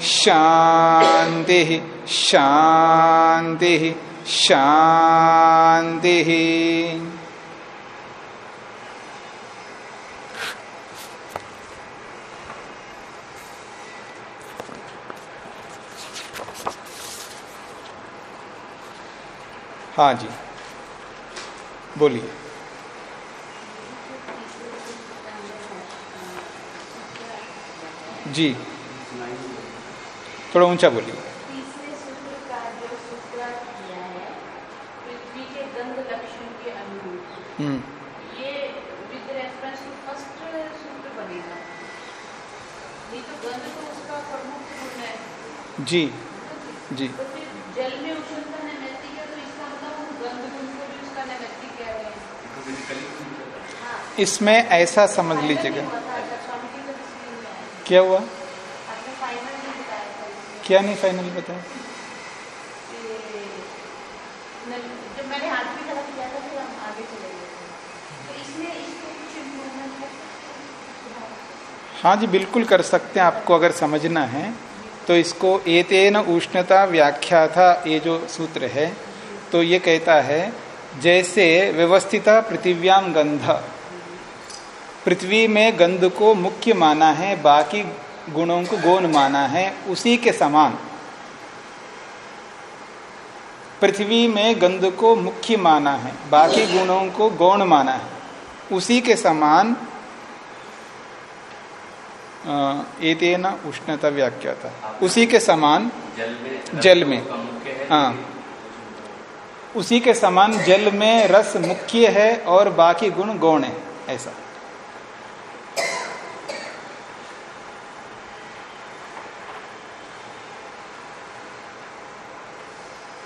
शान्तिः शांति शान्तिः हाँ जी बोलिए। जी। थोड़ा ऊँचा बोलिए। तीसरे सूत्र का जो सूत्रार्थ किया है पृथ्वी के गंध लक्षण के अनुरूप। हम्म, ये विद रेफरेंस टू फ़र्स्ट सूत्र बनेगा। नहीं तो तो उसका प्रमुख गुण है। जी जी। तो जल में नैमित्तिक है तो इसका मतलब हम गंध गुण को भी उसका नैमित्तिक कह रहे हैं। हाँ। इसमें ऐसा समझ लीजिएगा। जी। क्या हुआ आपने फाइनल नहीं बताया था इसमें। क्या नहीं फाइनल बताया? जब मैंने हाथ भी खड़ा किया था फिर हम आगे चले गए तो इसमें इसको कुछ इम्प्रूवमेंट कर हाँ जी बिल्कुल कर सकते हैं आपको अगर समझना है तो इसको एतेन उष्णता व्याख्या था ये जो सूत्र है तो ये कहता है जैसे व्यवस्थिता पृथिव्याम गंध। पृथ्वी में गंध को मुख्य माना है बाकी गुणों को गौण माना है, उसी के समान। पृथ्वी में गंध को मुख्य माना है, बाकी गुणों को गौण माना है। उसी के समान एतेन उष्णता व्याख्या था उसी के समान, जल में। हाँ। उसी के समान जल में रस मुख्य है और बाकी गुण गौण है, ऐसा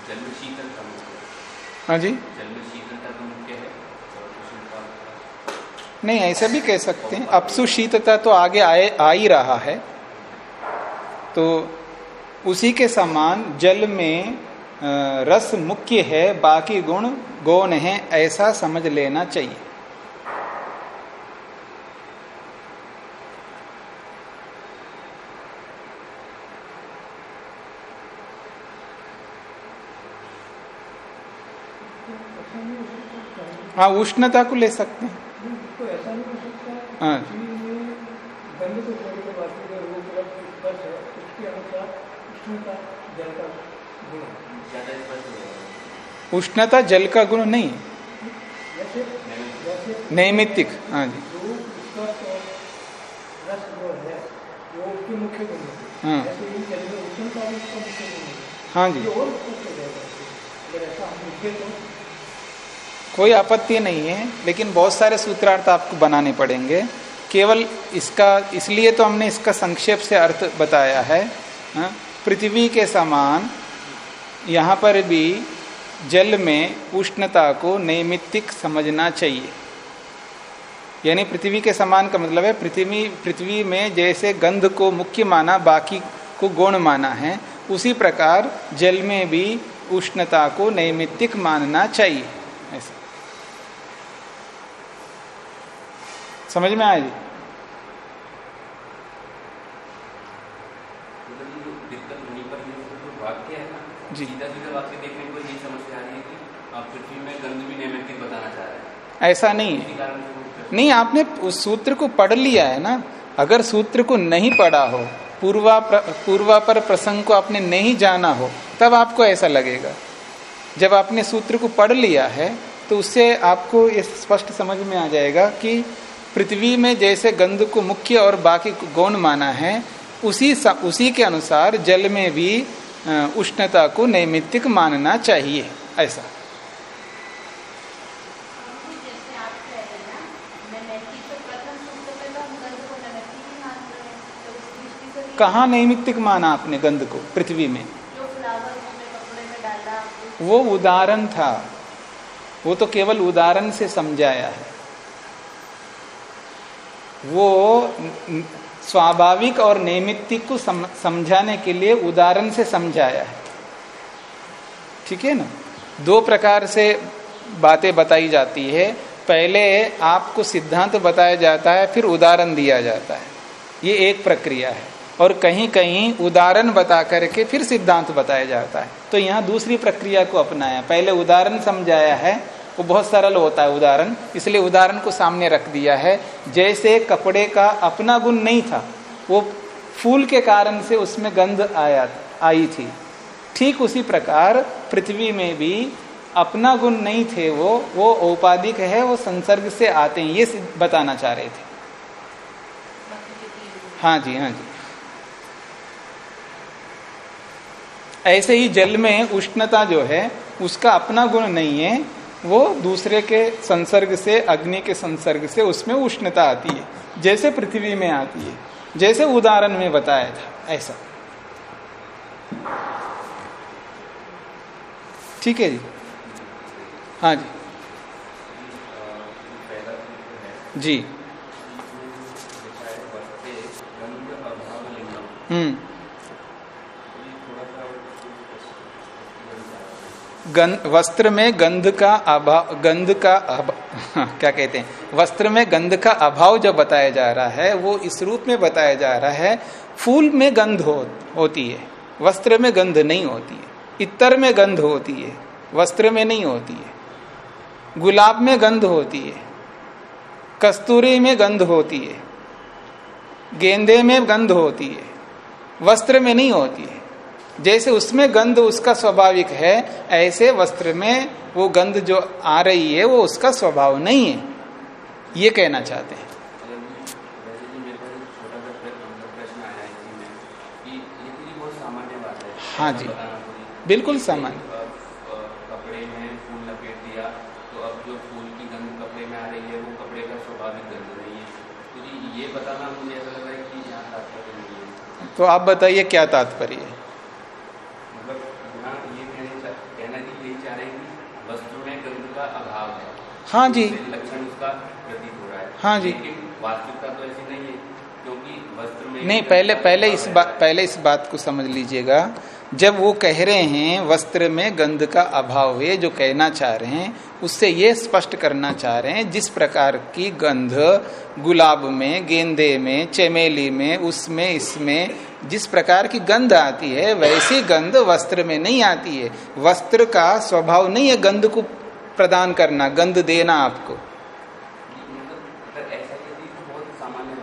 जल में शीतल का मुख्य है जी। नहीं, ऐसा भी कह सकते हैं। अपसु तो आगे आए, आ ही रहा है। तो उसी के समान जल में रस मुख्य है, बाकी गुण गौण है, ऐसा समझ लेना चाहिए। हाँ उष्णता को ले सकते हैं। तो ऐसा नहीं हो सकता अनुसार उष्णता जल का गुण है। ज़्यादा स्पष्ट हो। जाएगा उष्णता जल का गुण नहीं नैमित्तिक। हाँ जी। है है। हाँ। ही। है हाँ जी कोई आपत्ति नहीं है, लेकिन बहुत सारे सूत्रार्थ आपको बनाने पड़ेंगे। केवल इसका, इसलिए तो हमने इसका संक्षेप से अर्थ बताया है हाँ? पृथ्वी के समान यहाँ पर भी जल में उष्णता को नैमित्तिक समझना चाहिए। यानी पृथ्वी के समान का मतलब है, पृथ्वी पृथ्वी में जैसे गंध को मुख्य माना, बाकी को गौण माना है, उसी प्रकार जल में भी उष्णता को नैमित्तिक मानना चाहिए। ऐसा। समझ में आया जी? मतलब जो ऐसा नहीं है। नहीं आपने उस सूत्र को पढ़ लिया है ना? अगर सूत्र को नहीं पढ़ा हो पूर्वा प्र, पूर्वापर प्रसंग को आपने नहीं जाना हो तब आपको ऐसा लगेगा। जब आपने सूत्र को पढ़ लिया है तो उससे आपको ये स्पष्ट समझ में आ जाएगा कि पृथ्वी में जैसे गंध को मुख्य और बाकी को गौण माना है उसी उसी के अनुसार जल में भी उष्णता को नैमित्तिक मानना चाहिए ऐसा। तो तो तो कहाँ नैमित्तिक माना आपने गंध को पृथ्वी में? वो उदाहरण था वो तो केवल उदाहरण से समझाया है। वो स्वाभाविक और नैमित्तिक को समझाने के लिए उदाहरण से समझाया है। ठीक है ना? दो प्रकार से बातें बताई जाती है। पहले आपको सिद्धांत बताया जाता है, फिर उदाहरण दिया जाता है। ये एक प्रक्रिया है। और कहीं कहीं उदाहरण बता करके फिर सिद्धांत बताया जाता है। तो यहाँ दूसरी प्रक्रिया को अपनाया। पहले उदाहरण समझाया है वो बहुत सरल होता है उदाहरण। इसलिए उदाहरण को सामने रख दिया है। जैसे कपड़े का अपना गुण नहीं था, वो फूल के कारण से उसमें गंध आया, आई थी। ठीक उसी प्रकार पृथ्वी में भी अपना गुण नहीं थे वो वो औपाधिक है, वो संसर्ग से आते हैं, ये बताना चाह रहे थे। हाँ जी हाँ जी। ऐसे ही जल में उष्णता जो है, उसका अपना गुण नहीं है वो दूसरे के संसर्ग से, अग्नि के संसर्ग से उसमें उष्णता आती है। जैसे पृथ्वी में आती है, जैसे उदाहरण में बताया था, ऐसा। ठीक है जी? हाँ जी। जी। हम्म। गंध वस्त्र में गंध का अभाव गंध का अभाव क्या कहते हैं? वस्त्र में गंध का अभाव जो बताया जा रहा है वो इस रूप में बताया जा रहा है फूल में गंध हो, होती है वस्त्र में गंध नहीं होती है इतर में गंध होती है वस्त्र में नहीं होती है गुलाब में गंध होती है कस्तूरी में गंध होती है गेंदे में गंध होती है वस्त्र में नहीं होती है जैसे उसमें गंध उसका स्वाभाविक है, ऐसे वस्त्र में वो गंध जो आ रही है, वो उसका स्वभाव नहीं है। ये कहना चाहते हैं। हाँ जी। बिल्कुल सामान्य। तो आप बताइए क्या की गंध कपड़े में आ रही है वो कपड़े का स्वाभाविक गंध नहीं है तो ये बताना मुझे ऐसा लग रहा है कि यहाँ तात्पर्य नहीं है तो आप बताइए क्या तात्पर्य है मतलब यहाँ ये कहने कहना जी यही चाह रहे हैं कि वस्तु में गंध का अभाव है जी। लक्षण उसका प्रतीत हो रहा है। हाँ जी। वास्तविकता तो ऐसी नहीं है क्योंकि वस्त्र में नहीं पहले पहले इस बात पहले इस बात को समझ लीजिएगा। जब वो कह रहे हैं वस्त्र में गंध का अभाव है जो कहना चाह रहे हैं उससे ये स्पष्ट करना चाह रहे हैं जिस प्रकार की गंध गुलाब में गेंदे में चमेली में उसमें इसमें जिस प्रकार की गंध आती है वैसी गंध वस्त्र में नहीं आती है। वस्त्र का स्वभाव नहीं है गंध को प्रदान करना गंध देना आपको।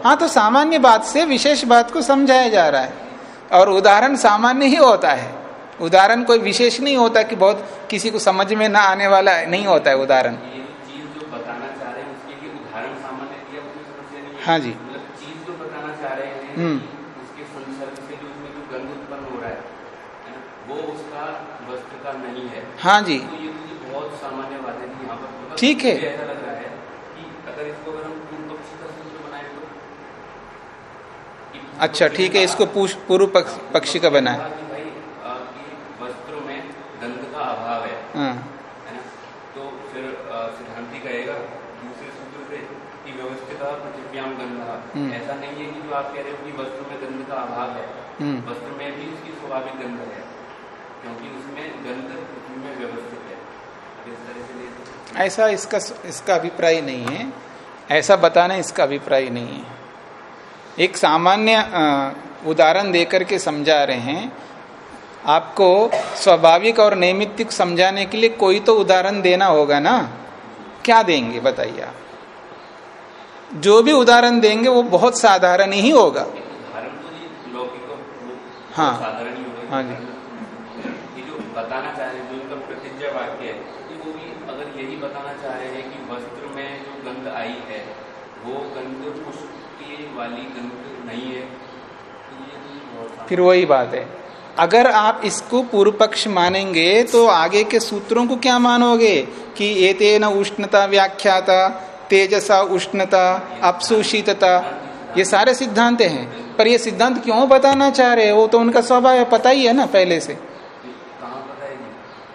हाँ तो सामान्य बात से विशेष बात को समझाया जा रहा है। और उदाहरण सामान्य ही होता है। उदाहरण कोई विशेष नहीं होता कि बहुत किसी को समझ में ना आने वाला नहीं होता है उदाहरण। हाँ जी। हम्म। हाँ जी। तो बनाए तो अच्छा ठीक है इसको पूर्व पक्षी का बनाए। वस्त्रों में गंध का अभाव है हाँ। तो फिर सिद्धांति कहेगा दूसरे सूत्र से कि व्यवस्थित पृथ्व्याम गंध। हम्म। ऐसा नहीं है कि जो आप कह रहे हो कि वस्त्र में गंध का अभाव है हम्म। वस्त्र में भी उसकी स्वाभाविक गंध है क्योंकि उसमें गंध पृथ्वी में व्यवस्थित है अब इस तरह से ले तो- ऐसा इसका इसका अभिप्राय नहीं है। ऐसा बताना इसका अभिप्राय नहीं है। एक सामान्य उदाहरण देकर के समझा रहे हैं। आपको स्वाभाविक और नैमित्तिक समझाने के लिए कोई तो उदाहरण देना होगा ना? क्या देंगे बताइए आप? जो भी उदाहरण देंगे वो बहुत साधारण ही होगा। तो हाँ। ही जी। ये जो बताना चाह रहे हैं जो इनका प्रतिज्ञा वाक्य है यही बताना चाह रहे हैं कि वस्त्र में जो गंध आई है, वो गंध पुष्प की वाली गंध नहीं है। तो फिर वही बात है। अगर आप इसको पूर्व पक्ष मानेंगे तो आगे के सूत्रों को क्या मानोगे? कि एतेन उष्णता व्याख्याता, तेजसा उष्णता अपसुशीतता ये सारे सिद्धांत हैं। पर ये सिद्धांत क्यों बताना चाह रहे हैं? वो तो उनका स्वभाव पता ही है ना, पहले से।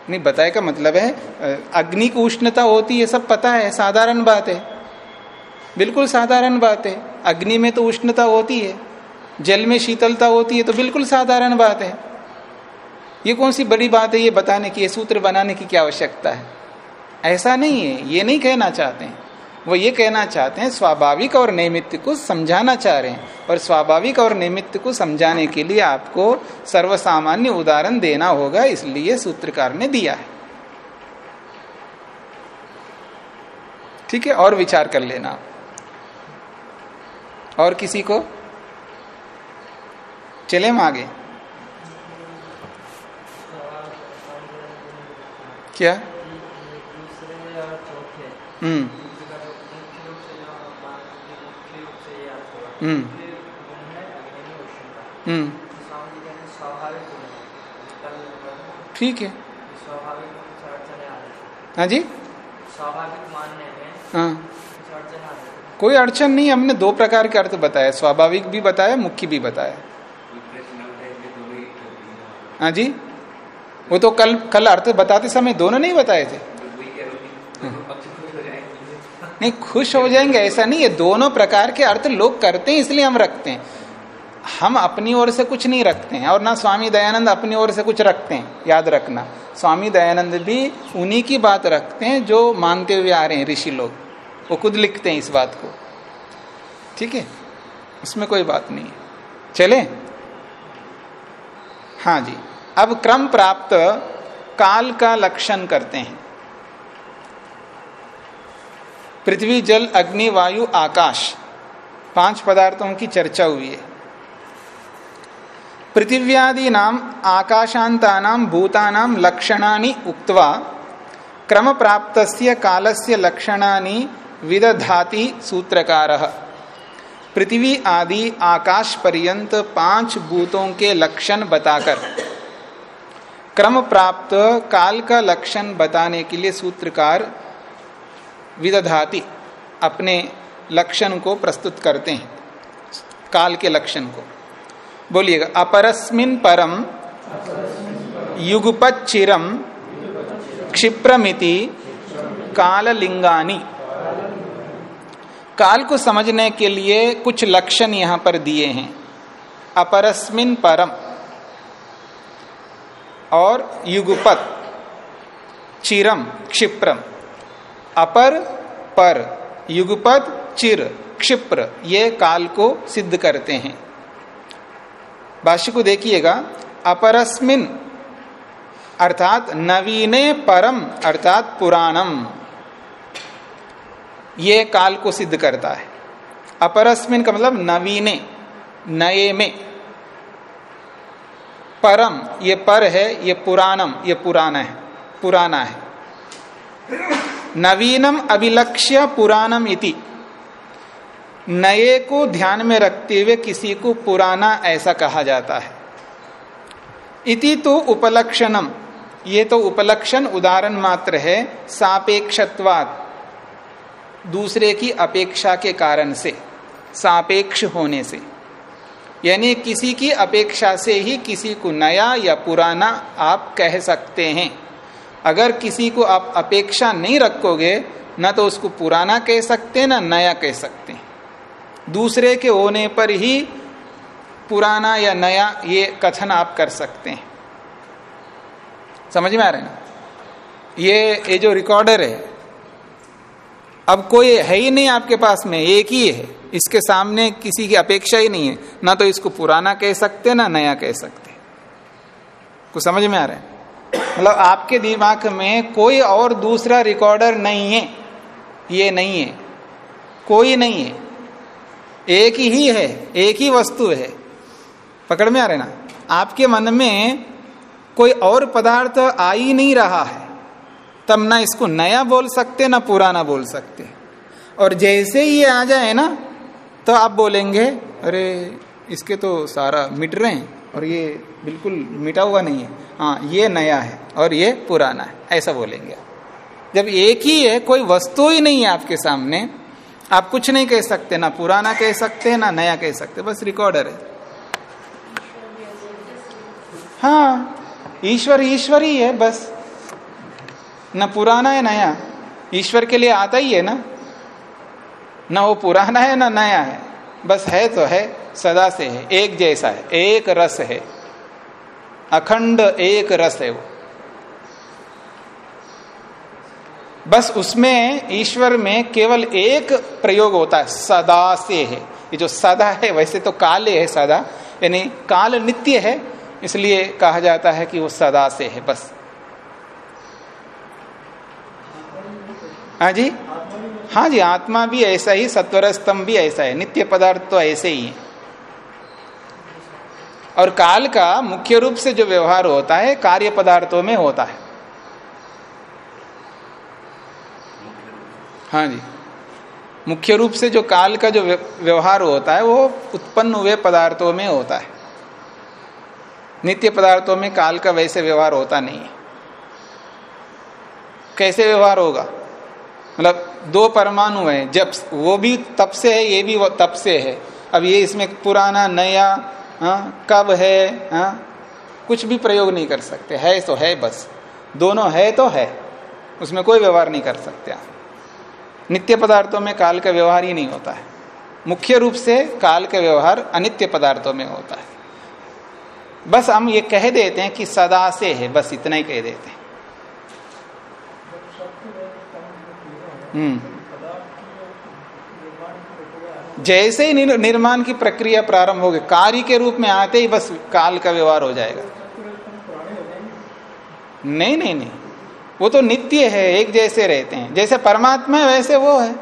नहीं बताए का मतलब है अग्नि की उष्णता होती है सब पता है, साधारण बात है। बिल्कुल साधारण बात है। अग्नि में तो उष्णता होती है, जल में शीतलता होती है तो बिल्कुल साधारण बात है। ये कौन सी बड़ी बात है, ये बताने की, ये सूत्र बनाने की क्या आवश्यकता है? ऐसा नहीं है, ये नहीं कहना चाहते हैं। वो ये कहना चाहते हैं, स्वाभाविक और नैमित्त को समझाना चाह रहे हैं। और स्वाभाविक और नैमित्त को समझाने के लिए आपको सर्वसामान्य उदाहरण देना होगा, इसलिए सूत्रकार ने दिया है। ठीक है, और विचार कर लेना। और किसी को? चले हम आगे। क्या? हम्म। हम्म हम्म ठीक है। हाँ जी। स्वाभाविक मानने में हाँ। कोई अड़चन नहीं, हमने दो प्रकार के अर्थ बताया स्वाभाविक भी बताया, मुख्य भी बताया। हाँ जी। वो तो कल कल अर्थ बताते समय दोनों नहीं बताए थे। नहीं, खुश हो जाएँगे, ऐसा नहीं है दोनों प्रकार के अर्थ लोग करते हैं, इसलिए हम रखते हैं। हम अपनी ओर से कुछ नहीं रखते हैं, और ना स्वामी दयानंद अपनी ओर से कुछ रखते हैं, याद रखना। स्वामी दयानंद भी उन्हीं की बात रखते हैं, जो मानते हुए आ रहे हैं, ऋषि लोग। वो खुद लिखते हैं इस बात को। ठीक है? उसमें कोई बात नहीं है। चले? हाँ जी। अब क्रम प्राप्त, काल का लक्षण करते हैं। पृथ्वी, जल, अग्नि, वायु, आकाश। पाँच पदार्थों की चर्चा हुई है। पृथिव्यादि नाम आकाशांता नाम भूतानाम, लक्षणानि उक्त्वा क्रम प्राप्त कालस्य लक्षणानि विदधाति सूत्रकार। पृथ्वी, आदि, आकाश पर्यंत पाँच भूतों के लक्षण बताकर क्रम प्राप्त काल का लक्षण बताने के लिए सूत्रकार विदधाति अपने लक्षण को प्रस्तुत करते हैं। काल के लक्षण को। बोलिएगा, अपरस्मिन परम युगपत चिरम क्षिप्रमिति काललिंगानी। काल को समझने के लिए कुछ लक्षण यहाँ पर दिए हैं। अपरस्मिन परम और युगपत चिरम क्षिप्रम। अपर, पर, युगपद, चिर, क्षिप्र, ये काल को सिद्ध करते हैं। भाष्य को देखिएगा, अपरस्मिन, अर्थात नवीने परम, अर्थात पुराणम, ये काल को सिद्ध करता है। अपरस्मिन का मतलब नवीने, नए में। परम, ये पर है, ये पुराणम, ये पुराना है पुराना है। नवीनम अभिलक्ष्य पुराणम इति। नए को ध्यान में रखते हुए किसी को पुराना ऐसा कहा जाता है। इति तो उपलक्षणम। ये तो उपलक्षण उदाहरण मात्र है सापेक्षत्वाद दूसरे की अपेक्षा के कारण से, सापेक्ष होने से। यानी किसी की अपेक्षा से ही किसी को नया या पुराना आप कह सकते हैं। अगर किसी को आप अपेक्षा नहीं रखोगे, ना तो उसको पुराना कह सकते ना नया कह सकते दूसरे के होने पर ही पुराना या नया ये कथन आप कर सकते हैं। समझ में आ रहे ना? ये ये जो रिकॉर्डर है, अब कोई है ही नहीं आपके पास में, एक ही है। इसके सामने किसी की अपेक्षा ही नहीं है। ना तो इसको पुराना कह सकते ना नया कह सकते कुछ समझ में आ रहा है? मतलब आपके दिमाग में कोई और दूसरा रिकॉर्डर नहीं है। ये नहीं है। कोई नहीं है। एक ही है, एक ही वस्तु है। पकड़ में आ रहे ना? आपके मन में कोई और पदार्थ आ ही नहीं रहा है। तब ना इसको नया बोल सकते, ना पुराना बोल सकते। और जैसे ही ये आ जाए ना तो आप बोलेंगे, अरे, इसके तो सारा मिट रहे हैं और ये बिल्कुल मिटा हुआ नहीं है। हाँ ये नया है और ये पुराना है, ऐसा बोलेंगे जब एक ही है, कोई वस्तु ही नहीं है आपके सामने, आप कुछ नहीं कह सकते, ना पुराना कह सकते, ना नया कह सकते, बस रिकॉर्डर है। हाँ ईश्वर ईश्वर ही है, बस। न पुराना है, नया। ईश्वर के लिए आता ही है ना। ना वो पुराना है, ना नया है। बस है तो है, सदा से है, एक जैसा है, एक रस है। अखंड एक रस है वो। बस उसमें, ईश्वर में केवल एक प्रयोग होता है, सदा से है। ये जो सदा है, वैसे तो काले है सदा, यानी काल नित्य है, इसलिए कहा जाता है कि वो सदा से है, बस। हाँ जी? हाँ जी, आत्मा भी ऐसा ही सत्वर स्तंभ भी ऐसा है, नित्य पदार्थ तो ऐसे ही है। और काल का मुख्य रूप से जो व्यवहार होता है, कार्य पदार्थों में होता है। हाँ जी। मुख्य रूप से जो काल का जो व्यवहार होता है, वो उत्पन्न हुए पदार्थों में होता है। नित्य पदार्थों में काल का वैसे व्यवहार होता नहीं है। कैसे व्यवहार होगा? मतलब दो परमाणु है, जब वो भी तप से है, ये भी तप से है। अब ये इसमें पुराना, नया हा? कब है, हा? कुछ भी प्रयोग नहीं कर सकते। है तो है बस। दोनों है तो है। उसमें कोई व्यवहार नहीं कर सकते आप। नित्य पदार्थों में काल का व्यवहार ही नहीं होता है। मुख्य रूप से काल का व्यवहार अनित्य पदार्थों में होता है। बस हम ये कह देते हैं कि सदा से है, बस इतना ही कह देते हैं। हम्म। जैसे ही निर्माण की प्रक्रिया प्रारंभ होगी, कार्य के रूप में आते ही बस काल का व्यवहार हो जाएगा। नहीं नहीं नहीं। वो तो नित्य है, एक जैसे रहते हैं। जैसे परमात्मा है वैसे वो है।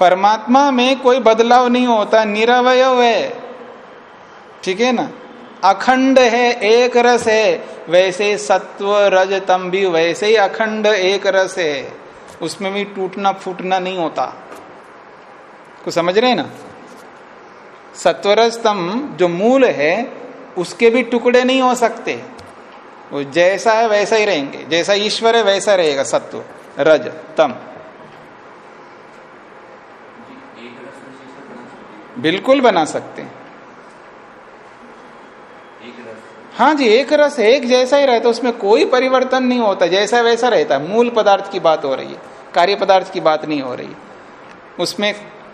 परमात्मा में कोई बदलाव नहीं होता, निरवय है। ठीक है ना? अखंड है, एक रस है। वैसे सत्व, रज तम भी वैसे ही अखंड, एक रस है। उसमें भी टूटना फूटना नहीं होता। को समझ रहे ना? सत्वरज तम जो मूल है, उसके भी टुकड़े नहीं हो सकते। वो जैसा है, वैसा ही रहेंगे। जैसा ईश्वर है, वैसा रहेगा सत्व, रज, तम। बिल्कुल बना सकते हैं। हाँ जी, एक रस एक जैसा ही रहता उसमें कोई परिवर्तन नहीं होता, जैसा वैसा रहता मूल पदार्थ की बात हो रही है, कार्य पदार्थ की बात नहीं हो रही उसमें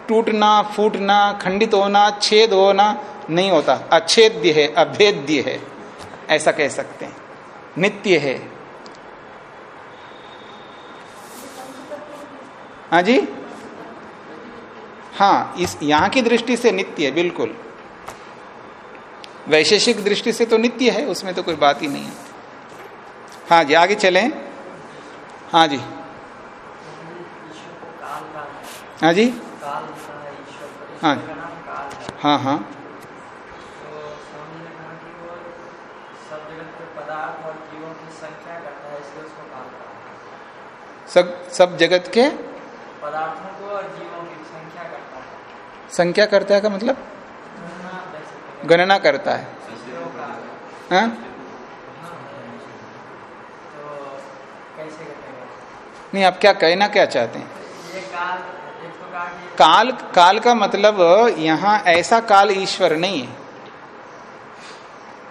टूटना, फूटना, खंडित होना, छेद होना नहीं होता। अच्छेद्य है, अभेद्य है, ऐसा कह सकते हैं। नित्य है। हाँ जी? हाँ इस यहाँ की दृष्टि से नित्य है, बिल्कुल। वैशेषिक दृष्टि से तो नित्य है उसमें तो कोई बात ही नहीं है। हाँ जी आगे चले। हाँ जी। हाँ जी। हाँ हाँ हाँ। सब सब जगत के? पदार्थों को और जीवों की संख्या करता है। संख्या करता है का मतलब? गणना करता है। हाँ? नहीं, आप क्या कहना क्या चाहते हैं? काल काल का मतलब यहाँ ऐसा काल ईश्वर नहीं है।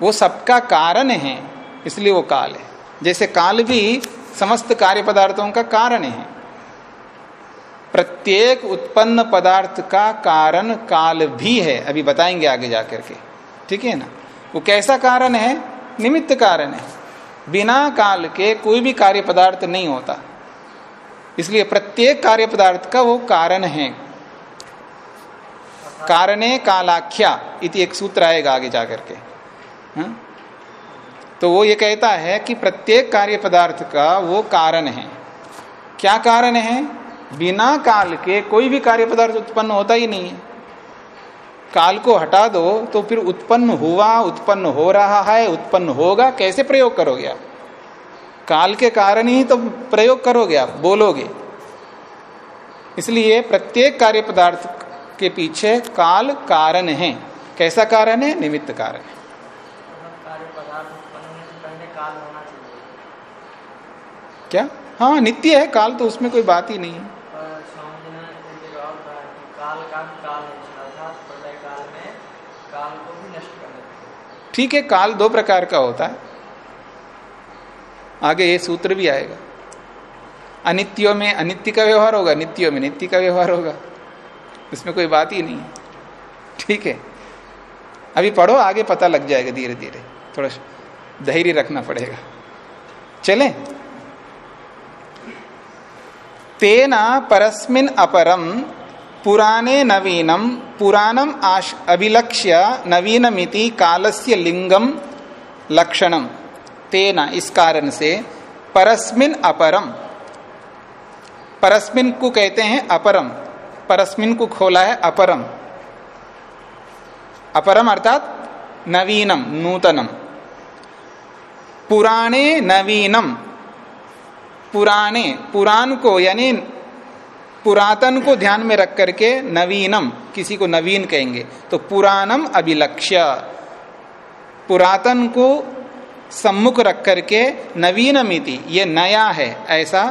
वो सबका कारण है, इसलिए वो काल है। जैसे काल भी समस्त कार्य पदार्थों का कारण है। प्रत्येक उत्पन्न पदार्थ का कारण काल भी है। अभी बताएँगे आगे जाकर के। ठीक है ना? वो कैसा कारण है? निमित्त कारण है। बिना काल के कोई भी कार्य पदार्थ नहीं होता। इसलिए प्रत्येक कार्य पदार्थ का वो कारण है। कारणे कालाख्या इति एक सूत्र आएगा आगे जाकर के। हा? तो वो ये कहता है कि प्रत्येक कार्य पदार्थ का वो कारण है। क्या कारण है? बिना काल के कोई भी कार्य पदार्थ उत्पन्न होता ही नहीं। है काल को हटा दो तो फिर उत्पन्न हुआ, उत्पन्न हो रहा है, उत्पन्न होगा, कैसे प्रयोग करोगे आप? काल के कारण ही तो प्रयोग करोगे आप, बोलोगे। इसलिए प्रत्येक कार्य पदार्थ के पीछे काल कारण है। कैसा कारण है? निमित्त कारण। है क्या? हाँ नित्य है, काल तो उसमें कोई बात ही नहीं है। ठीक है काल दो प्रकार का होता है आगे ये सूत्र भी आएगा अनित्यों में अनित्य का व्यवहार होगा नित्यों में नित्य का व्यवहार होगा इसमें कोई बात ही नहीं है ठीक है अभी पढ़ो आगे पता लग जाएगा धीरे धीरे थोड़ा धैर्य रखना पड़ेगा चले तेना परस्मिन अपरम पुराने नवीनम, पुराणम आश, अभिलक्ष्य नवीनमिति कालस्य लिंगम लक्षणम। तेना इस कारण से परस्मिन अपरम। परस्मिन को कहते हैं अपरम। परस्मिन को खोला है अपरम। अपरम अर्थात नवीनम, नूतनम। पुराने नवीनम। पुराने पुराण को यानी पुरातन को ध्यान में रख करके नवीनम, किसी को नवीन कहेंगे तो पुराणम अभिलक्ष्य। पुरातन को सम्मुख रख करके नवीनमिति ये नया है, ऐसा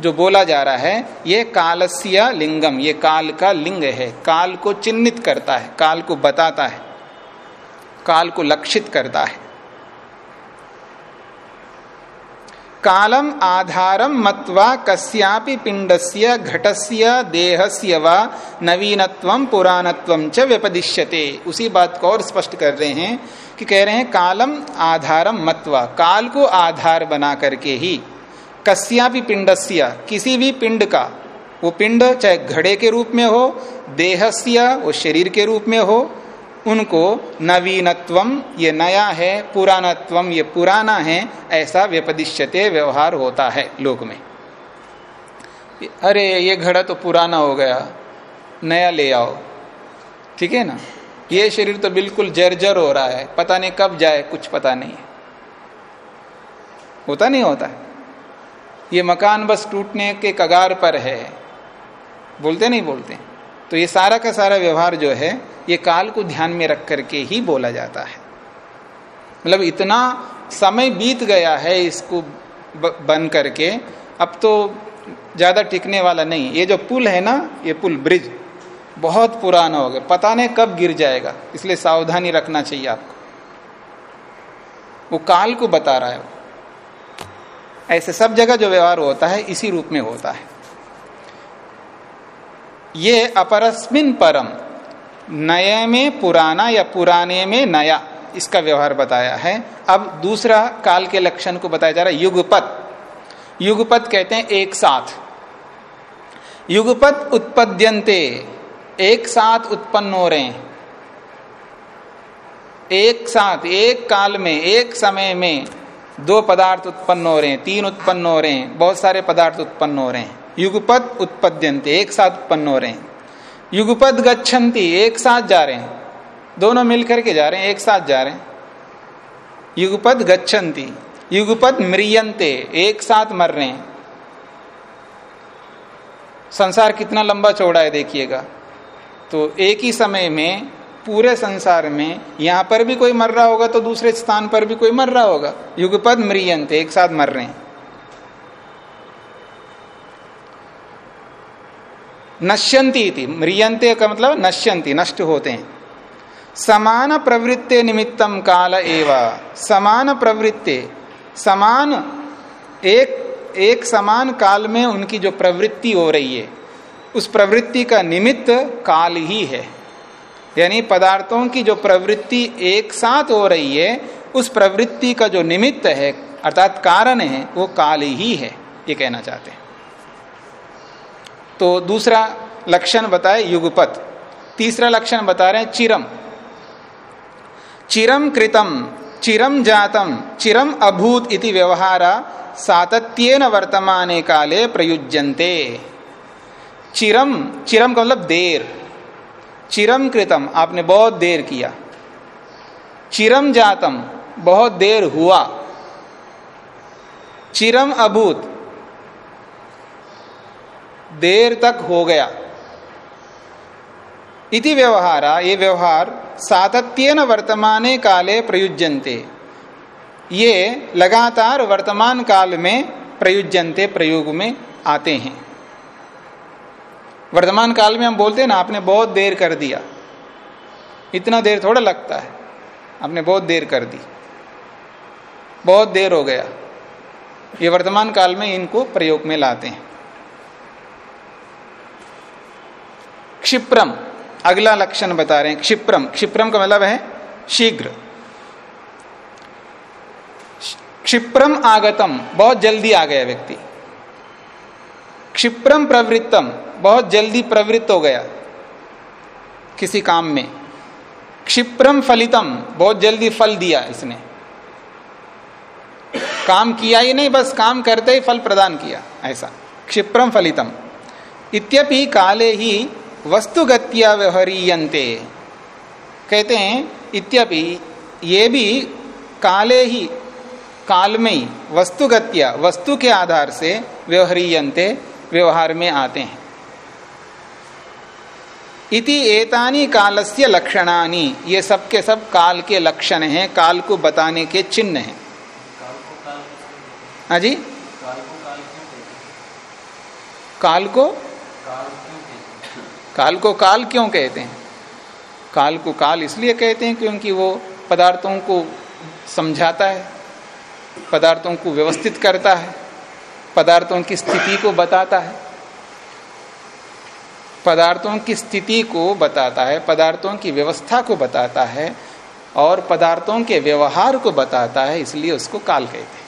जो बोला जा रहा है, ये कालस्य लिंगम, ये काल का लिंग है, काल को चिन्हित करता है, काल को बताता है, काल को लक्षित करता है। कालम आधारम मत्वा कस्यापि पिंडस्य घटस्य, देहस्य व नवीनत्व, पुराणत्व च व्यपदिश्यते। उसी बात को और स्पष्ट कर रहे हैं कि कह रहे हैं, कालम आधारम मत्वा, काल को आधार बना करके ही कस्यापि पिंडस्य किसी भी पिंड का, वो पिंड चाहे घड़े के रूप में हो, देहस्य, वो शरीर के रूप में हो उनको नवीनत्वम, ये नया है पुरानत्वम ये पुराना है, ऐसा व्यपदिश्यते व्यवहार होता है लोक में। अरे, ये घड़ा तो पुराना हो गया, नया ले आओ। ठीक है ना? ये शरीर तो बिल्कुल जर्जर हो रहा है, पता नहीं कब जाए, कुछ पता नहीं होता नहीं होता? है ये मकान बस टूटने के कगार पर है। बोलते नहीं बोलते? तो ये सारा का सारा व्यवहार जो है, ये काल को ध्यान में रख करके ही बोला जाता है। मतलब इतना समय बीत गया है इसको बन करके, अब तो ज़्यादा टिकने वाला नहीं। ये जो पुल है ना, ये पुल ब्रिज, बहुत पुराना हो गया। पता नहीं कब गिर जाएगा, इसलिए सावधानी रखना चाहिए आपको। वो काल को बता रहा है ऐसे सब जगह जो व्यवहार होता है, इसी रूप में होता है। ये अपरस्मिन परम, नए में पुराना या पुराने में नया, इसका व्यवहार बताया है। अब दूसरा काल के लक्षण को बताया जा रहा है, युगपत। युगपत कहते हैं एक साथ। युगपत उत्पद्यंते एक साथ उत्पन्न हो रहे हैं। एक साथ, एक काल में, एक समय में दो पदार्थ उत्पन्न हो रहे हैं, तीन उत्पन्न हो रहे हैं, बहुत सारे पदार्थ उत्पन्न हो रहे हैं। युगपद उत्पद्यंते एक साथ उत्पन्न हो रहे हैं। युगपद गच्छन्ति, एक साथ जा रहे हैं। दोनों मिलकर के जा रहे हैं, एक साथ जा रहे हैं। युगपद गच्छन्ति, युगपद मृियंते एक साथ मर रहे हैं। संसार कितना लंबा चौड़ा है देखिएगा। तो एक ही समय में, पूरे संसार में, यहाँ पर भी कोई मर रहा होगा तो दूसरे स्थान पर भी कोई मर रहा होगा। युगपद मृियंते एक साथ मर रहे हैं। नश्यंती थी म्रियंते का मतलब नश्यंती नष्ट होते हैं। समान प्रवृत्ति निमित्तम काल एव। समान प्रवृत्ति, समान, एक एक समान काल में उनकी जो प्रवृत्ति हो रही है, उस प्रवृत्ति का निमित्त काल ही है। यानी पदार्थों की जो प्रवृत्ति एक साथ हो रही है, उस प्रवृत्ति का जो निमित्त है, अर्थात कारण है, वो काल ही है, ये कहना चाहते हैं। तो दूसरा लक्षण बताए युगपत। तीसरा लक्षण बता रहे हैं चिरम। चिरम कृतम, चिरम जातम, चिरम अभूत इति व्यवहार सातत्यन वर्तमान काले प्रयुज्यन्ते। चिरम चिरम का मतलब देर। चिरम कृतम, आपने बहुत देर किया। चिरम जातम, बहुत देर हुआ। चिरम अभूत देर तक हो गया। इति व्यवहार, ये व्यवहार सातत्यन वर्तमाने काले प्रयुज्यन्ते। ये लगातार वर्तमान काल में प्रयुज्यन्ते, प्रयोग में आते हैं। वर्तमान काल में हम बोलते हैं ना, आपने बहुत देर कर दिया। इतना देर थोड़ा लगता है। आपने बहुत देर कर दी। बहुत देर हो गया। ये वर्तमान काल में इनको प्रयोग में लाते हैं। क्षिप्रम। अगला लक्षण बता रहे हैं, क्षिप्रम। क्षिप्रम का मतलब है शीघ्र। क्षिप्रम आगतम, बहुत जल्दी आ गया व्यक्ति। क्षिप्रम प्रवृत्तम, बहुत जल्दी प्रवृत्त हो गया किसी काम में। क्षिप्रम फलितम, बहुत जल्दी फल दिया इसने। काम किया ही नहीं, बस काम करते ही फल प्रदान किया, ऐसा। क्षिप्रम फलितम। इत्यपि काले ही वस्तुगत्या व्यवहारियंते कहते हैं इत्यपि ये भी काले ही काल में ही वस्तुगत्या वस्तु के आधार से व्यवहारियंते व्यवहार में आते हैं। इति एतानी कालस्य लक्षणानी ये सब के सब काल के लक्षण हैं काल को बताने के चिन्ह हैं। हाँ जी? काल को काल को? काल को काल क्यों कहते हैं? काल को काल इसलिए कहते हैं क्योंकि वो पदार्थों को समझाता है, पदार्थों को व्यवस्थित करता है, पदार्थों की स्थिति को बताता है। पदार्थों की स्थिति को बताता है, पदार्थों की व्यवस्था को बताता है और पदार्थों के व्यवहार को बताता है, इसलिए उसको काल कहते हैं।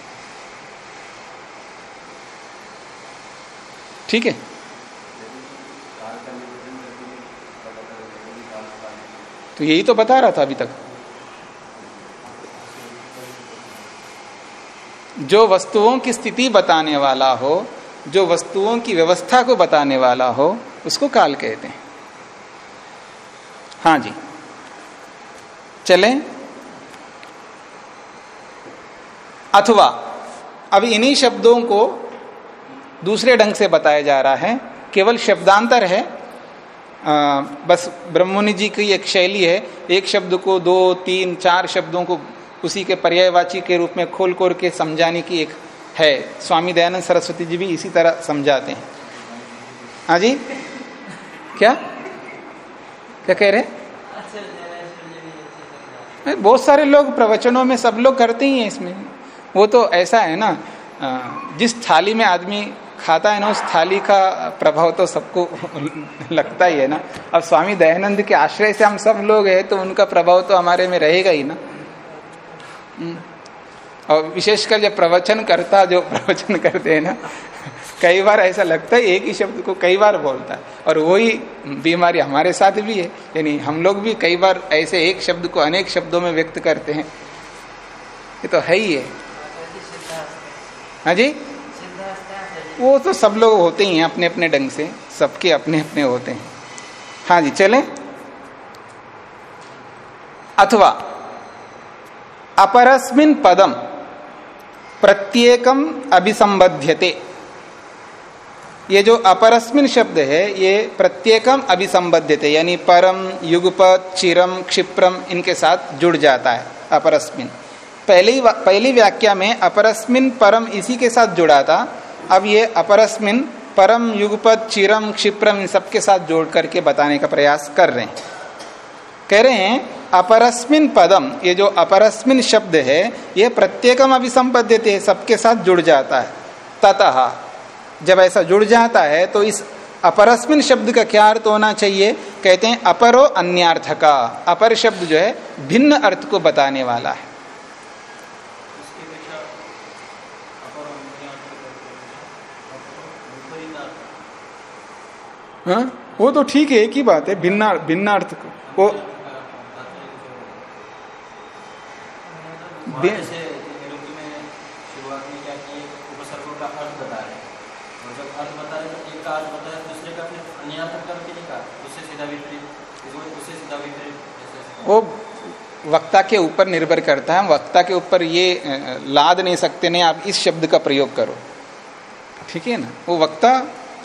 ठीक है? तो यही तो बता रहा था अभी तक। जो वस्तुओं की स्थिति बताने वाला हो, जो वस्तुओं की व्यवस्था को बताने वाला हो, उसको काल कहते हैं। हाँ जी। चलें। अथवा अब इन्हीं शब्दों को दूसरे ढंग से बताया जा रहा है, केवल शब्दांतर है। आ, बस ब्रह्मणि जी की एक शैली है। एक शब्द को दो तीन चार शब्दों को उसी के पर्यायवाची के रूप में खोल खोल के समझाने की एक है। स्वामी दयानंद सरस्वती जी भी इसी तरह समझाते हैं। हाँ जी? क्या? क्या कह रहे बहुत सारे लोग प्रवचनों में सब लोग करते ही हैं इसमें। वो तो ऐसा है ना जिस थाली में आदमी खाता है ना, उस थाली का प्रभाव तो सबको लगता ही है ना। अब स्वामी दयानंद के आश्रय से हम सब लोग हैं तो उनका प्रभाव तो हमारे में रहेगा ही ना। हम्म। और विशेषकर जब प्रवचन करता, जो प्रवचन करते हैं ना, कई बार ऐसा लगता है, एक ही शब्द को कई बार बोलता है। और वही बीमारी हमारे साथ भी है, यानी हम लोग भी कई बार ऐसे एक शब्द को अनेक शब्दों में व्यक्त करते हैं। ये तो है ही है। हाँ जी? वो तो सब लोग होते ही हैं अपने अपने ढंग से। सबके अपने अपने होते हैं। हाँ जी, चलें। अथवा, अपरस्मिन पदम प्रत्येकम अभिसंबध्यते। ये जो अपरस्मिन शब्द है, ये प्रत्येकम अभिसंबद्धते यानी परम, युगपत, चिरम, क्षिप्रम, इनके साथ जुड़ जाता है, अपरस्मिन। पहली पहली व्याख्या में अपरस्मिन परम इसी के साथ जुड़ा था अब ये अपरस्मिन परम युगपत चिरम, क्षिप्रम, इन सबके साथ जोड़ करके बताने का प्रयास कर रहे हैं। कह रहे हैं, अपरस्मिन पदम, ये जो अपरस्मिन शब्द है, ये प्रत्येकम अभिसंपद्यते है सबके साथ जुड़ जाता है। ततः, जब ऐसा जुड़ जाता है तो इस अपरस्मिन शब्द का क्या अर्थ होना चाहिए? कहते हैं, अपरो अन्यार्थ का अपर शब्द जो है, भिन्न अर्थ को बताने वाला है। हाँ? वो तो ठीक है एक ही बात है भिन्ना भिन्नार्थ को। वो वो वक्ता के ऊपर निर्भर करता है। वक्ता के ऊपर ये लाद नहीं सकते नहीं आप इस शब्द का प्रयोग करो। ठीक है ना? वो वक्ता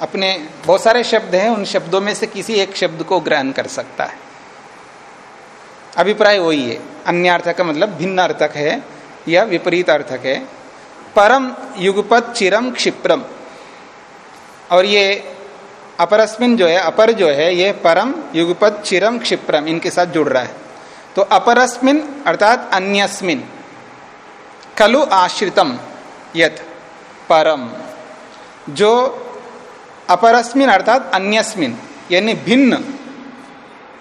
अपने बहुत सारे शब्द हैं, उन शब्दों में से किसी एक शब्द को ग्रहण कर सकता है। अभिप्राय वही है, अन्यार्थक का मतलब भिन्न अर्थक है, या विपरीत अर्थक है। परम युगपत चिरम क्षिप्रम। और ये अपरस्मिन जो है, अपर जो है, ये परम युगपत चिरम क्षिप्रम, इनके साथ जुड़ रहा है। तो अपरस्मिन अर्थात अन्यस्मिन। खलु आश्रितम यथ परम। जो अपरस्मिन अर्थात अन्यस्मिन, यानी भिन्न।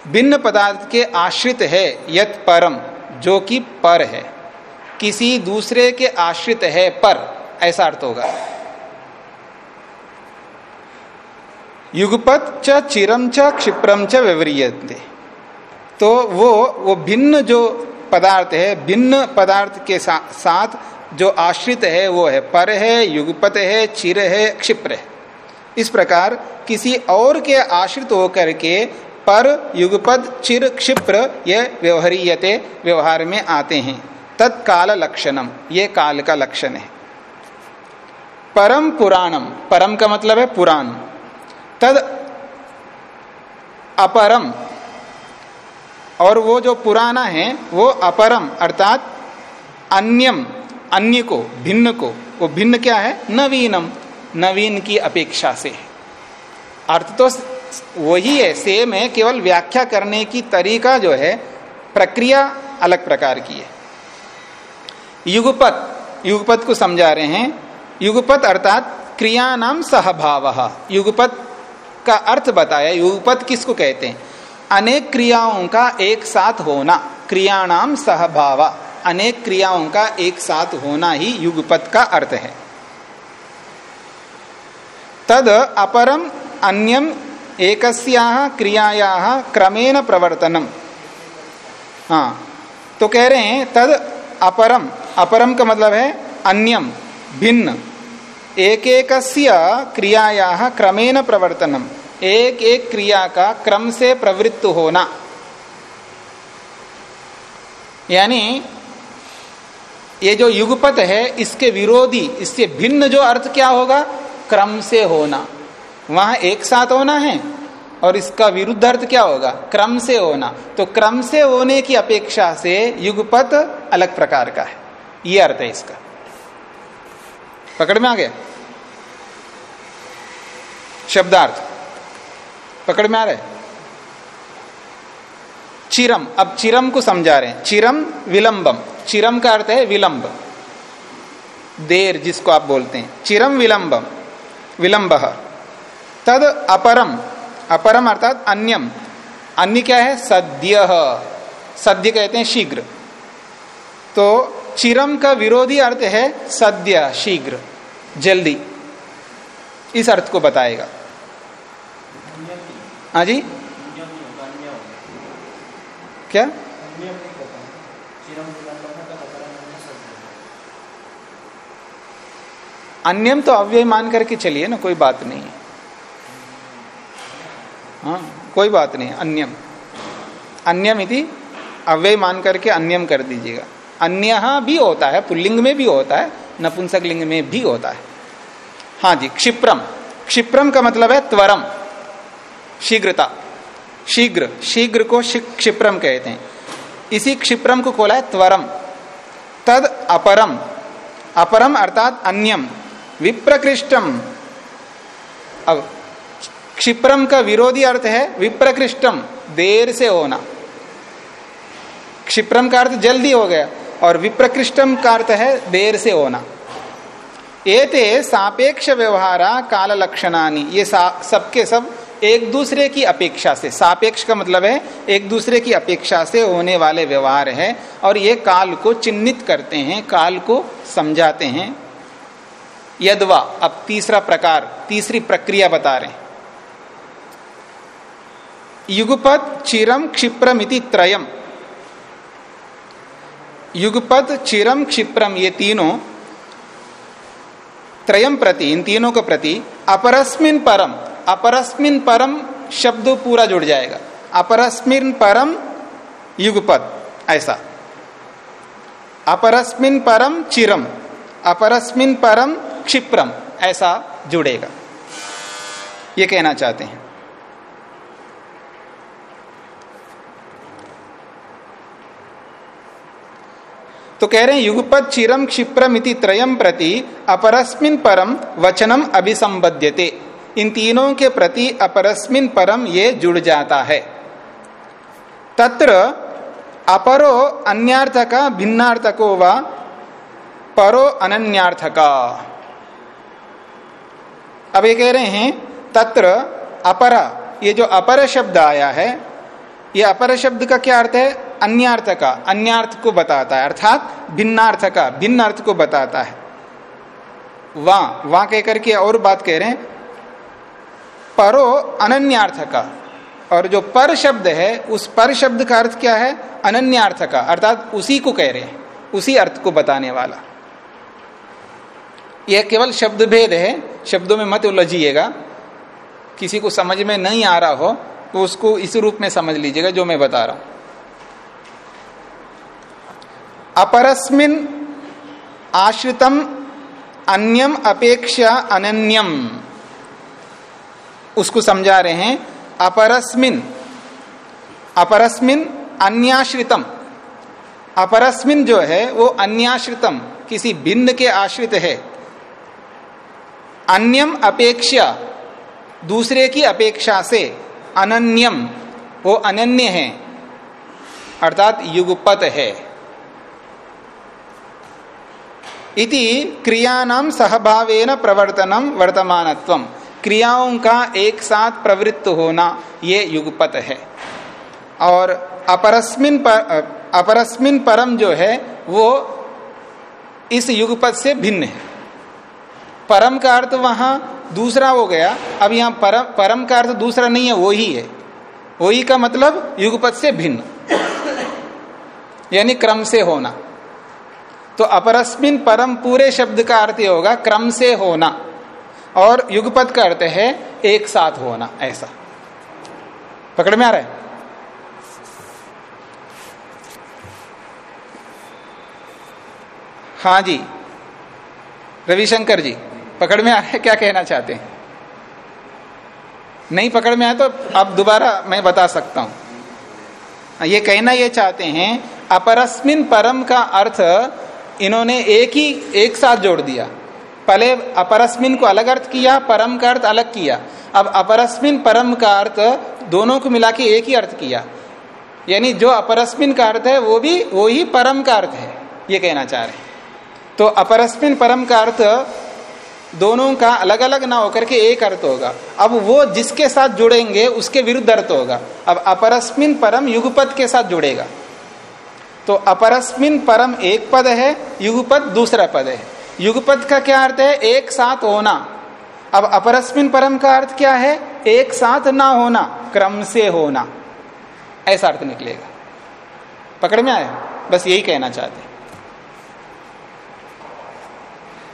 भिन्न पदार्थ के आश्रित है, यत परम, जो कि पर है। किसी दूसरे के आश्रित है पर, ऐसा अर्थ होगा। युगपत च, चिरम च, क्षिप्रम च व्यवहारियते तो वो वो भिन्न जो पदार्थ है, भिन्न पदार्थ के साथ जो आश्रित है, वो है पर है, युगपत है, चिर है, क्षिप्र है। इस प्रकार किसी और के आश्रित होकर के पर युगपद चिर क्षिप्र ये व्यवहारियते, व्यवहार में आते हैं। तत्काल लक्षणम, ये काल का लक्षण है। परम पुराणम, परम का मतलब है पुराण। तद अपरम, और वो जो पुराना है, वो अपरम, अर्थात अन्यम, अन्य को, भिन्न को। वो भिन्न क्या है? नवीनम। नवीन की अपेक्षा से। अर्थ तो वही है सेम है, केवल व्याख्या करने की तरीका जो है, प्रक्रिया अलग प्रकार की है। युगपत युगपत को समझा रहे हैं। युगपत अर्थात क्रिया नाम सहभाव। युगपत का अर्थ बताया, युगपत किसको कहते हैं? अनेक क्रियाओं का एक साथ होना क्रियाणाम सहभाव। अनेक क्रियाओं का एक साथ होना ही युगपत का अर्थ है। तद अपरम अन्यम एक क्रियाया क्रमेण प्रवर्तनम। हाँ। तो कह रहे हैं, तद अपरम। अपरम का मतलब है अन्यम, भिन्न। एक एक क्रियाया क्रमेण प्रवर्तनम। एक एक क्रिया का क्रम से प्रवृत्त होना। यानी, ये जो युगपत है, इसके विरोधी, इससे भिन्न जो अर्थ क्या होगा? क्रम से होना। वहाँ एक साथ होना है और इसका विरुद्ध अर्थ क्या होगा? क्रम से होना। तो क्रम से होने की अपेक्षा से युगपत अलग प्रकार का है। ये अर्थ है इसका। पकड़ में आ गया? शब्दार्थ। पकड़ में आ रहे चिरम। अब चिरम को समझा रहे हैं। चिरम, विलंबम। चिरम का अर्थ है विलंब। देर जिसको आप बोलते हैं। चिरम, विलंबम। विलंब। तद अपरम। अपरम अर्थात अन्यम। अन्य क्या है? सद्य। सद्य कहते हैं शीघ्र। तो चिरम का विरोधी अर्थ है सद्य, शीघ्र, जल्दी। इस अर्थ को बताएगा। हाँ जी? क्या? अन्यम तो अव्यय मान करके चलिए ना, कोई बात नहीं। हाँ कोई बात नहीं, अन्यम। अन्यम यदि अव्यय मान करके अन्यम कर दीजिएगा। अन्य भी होता है, पुल्लिंग में भी होता है नपुंसक लिंग में भी होता है। हाँ जी, क्षिप्रम। क्षिप्रम का मतलब है त्वरम, शीघ्रता। शीघ्र शीघ्र को क्षिप्रम कहते हैं। इसी क्षिप्रम को खोला है त्वरम। तद अपरम। अपरम अर्थात अन्यम। विप्रकृष्टम। अब, क्षिप्रम का विरोधी अर्थ है विप्रकृष्टम, देर से होना। क्षिप्रम का अर्थ जल्दी हो गया, और विप्रकृष्टम का अर्थ है देर से होना। एते सापेक्ष व्यवहारा काल लक्षणानी ये सबके सब एक दूसरे की अपेक्षा से, सापेक्ष का मतलब है एक दूसरे की अपेक्षा से होने वाले व्यवहार है, और ये काल को चिन्हित करते हैं, काल को समझाते हैं। यदवा, अब तीसरा प्रकार, तीसरी प्रक्रिया बता रहे युगपद चिरम क्षिप्रम इति त्रयम। युगपत चिरम क्षिप्रम ये तीनों, त्रयम प्रति, इन तीनों के प्रति, अपरस्मिन परम अपरस्मिन परम शब्द पूरा जुड़ जाएगा। अपरस्मिन परम युगपद, ऐसा। अपरस्मिन परम चिरम, अपरस्मिन परम क्षिप्रम, ऐसा जुड़ेगा। ये कहना चाहते हैं। तो कह रहे हैं युगपत चिरम क्षिप्रम इति त्रयम प्रति अपरस्मिन परम वचनम अभिसंबद्यते इन तीनों के प्रति अपरस्मिन परम ये जुड़ जाता है। तत्र अपरो अन्यार्थक भिन्नार्थको व परो अनन्यार्थका। अब ये कह रहे हैं, तत्र अपरा, ये जो अपर शब्द आया है, ये अपर शब्द का क्या अर्थ है? अन्यार्थ का अन्यार्थ को बताता है, अर्थात भिन्नार्थ का भिन्न अर्थ को बताता है। वहाँ वहाँ कह करके और बात कह रहे हैं, परो अनन्यार्थ का और जो पर शब्द है, उस पर शब्द का अर्थ क्या है? अनन्यार्थ का अर्थात उसी को कह रहे हैं, उसी अर्थ को बताने वाला। यह केवल शब्द भेद है शब्दों में मत उलझिएगा। किसी को समझ में नहीं आ रहा हो तो उसको इस रूप में समझ लीजिएगा जो मैं बता रहा हूँ। अपरस्मिन आश्रितम अन्यम अपेक्षा अनन्यम। उसको समझा रहे हैं, अपरस्मिन। अपरस्मिन अन्याश्रितम। अपरस्मिन जो है, वो अन्याश्रितम, किसी भिन्न के आश्रित है। अन्यम अपेक्षा दूसरे की अपेक्षा से अनन्यम, वो अनन्य है, अर्थात युगपत है। इति क्रियानाम सहभावेन प्रवर्तनम वर्तमानत्वम क्रियाओं का एक साथ प्रवृत्त होना, ये युगपत है। और अपरस्मिन पर, अपरस्मिन परम जो है, वो इस युगपत से भिन्न है। परम का अर्थ वहाँ दूसरा हो गया। अब यहाँ परम परम का अर्थ दूसरा नहीं है वो ही। है वही का मतलब युगपत से भिन्न। यानी क्रम से होना। तो अपरस्मिन परम पूरे शब्द का अर्थ यह होगा, क्रम से होना। और युगपत का अर्थ है, एक साथ होना, ऐसा। पकड़ में आ रहा है? हाँ जी। रविशंकर जी। पकड़ में आ रहे क्या कहना चाहते हैं? नहीं पकड़ में आए तो अब दोबारा मैं बता सकता हूँ, ये कहना ये चाहते हैं, अपरस्मिन परम का अर्थ इन्होंने एक ही, एक साथ जोड़ दिया। पहले अपरस्मिन को अलग अर्थ किया, परम का अर्थ अलग किया। अब अपरस्मिन परम का अर्थ दोनों को मिला के एक ही अर्थ किया। यानी जो अपरस्मिन का अर्थ है, वो भी, वो ही परम का अर्थ है, ये कहना चाह रहे हैं। तो अपरस्मिन परम का अर्थ दोनों का अलग अलग ना होकर के एक अर्थ होगा। अब वो जिसके साथ जुड़ेंगे, उसके विरुद्ध अर्थ होगा। अब अपरस्मिन परम युगपद के साथ जुड़ेगा। तो अपरस्मिन परम एक पद है, युगपद दूसरा पद है। युगपद का क्या अर्थ है? एक साथ होना। अब अपरस्मिन परम का अर्थ क्या है? एक साथ ना होना, क्रम से होना। ऐसा अर्थ निकलेगा। पकड़ में आया? बस यही कहना चाहते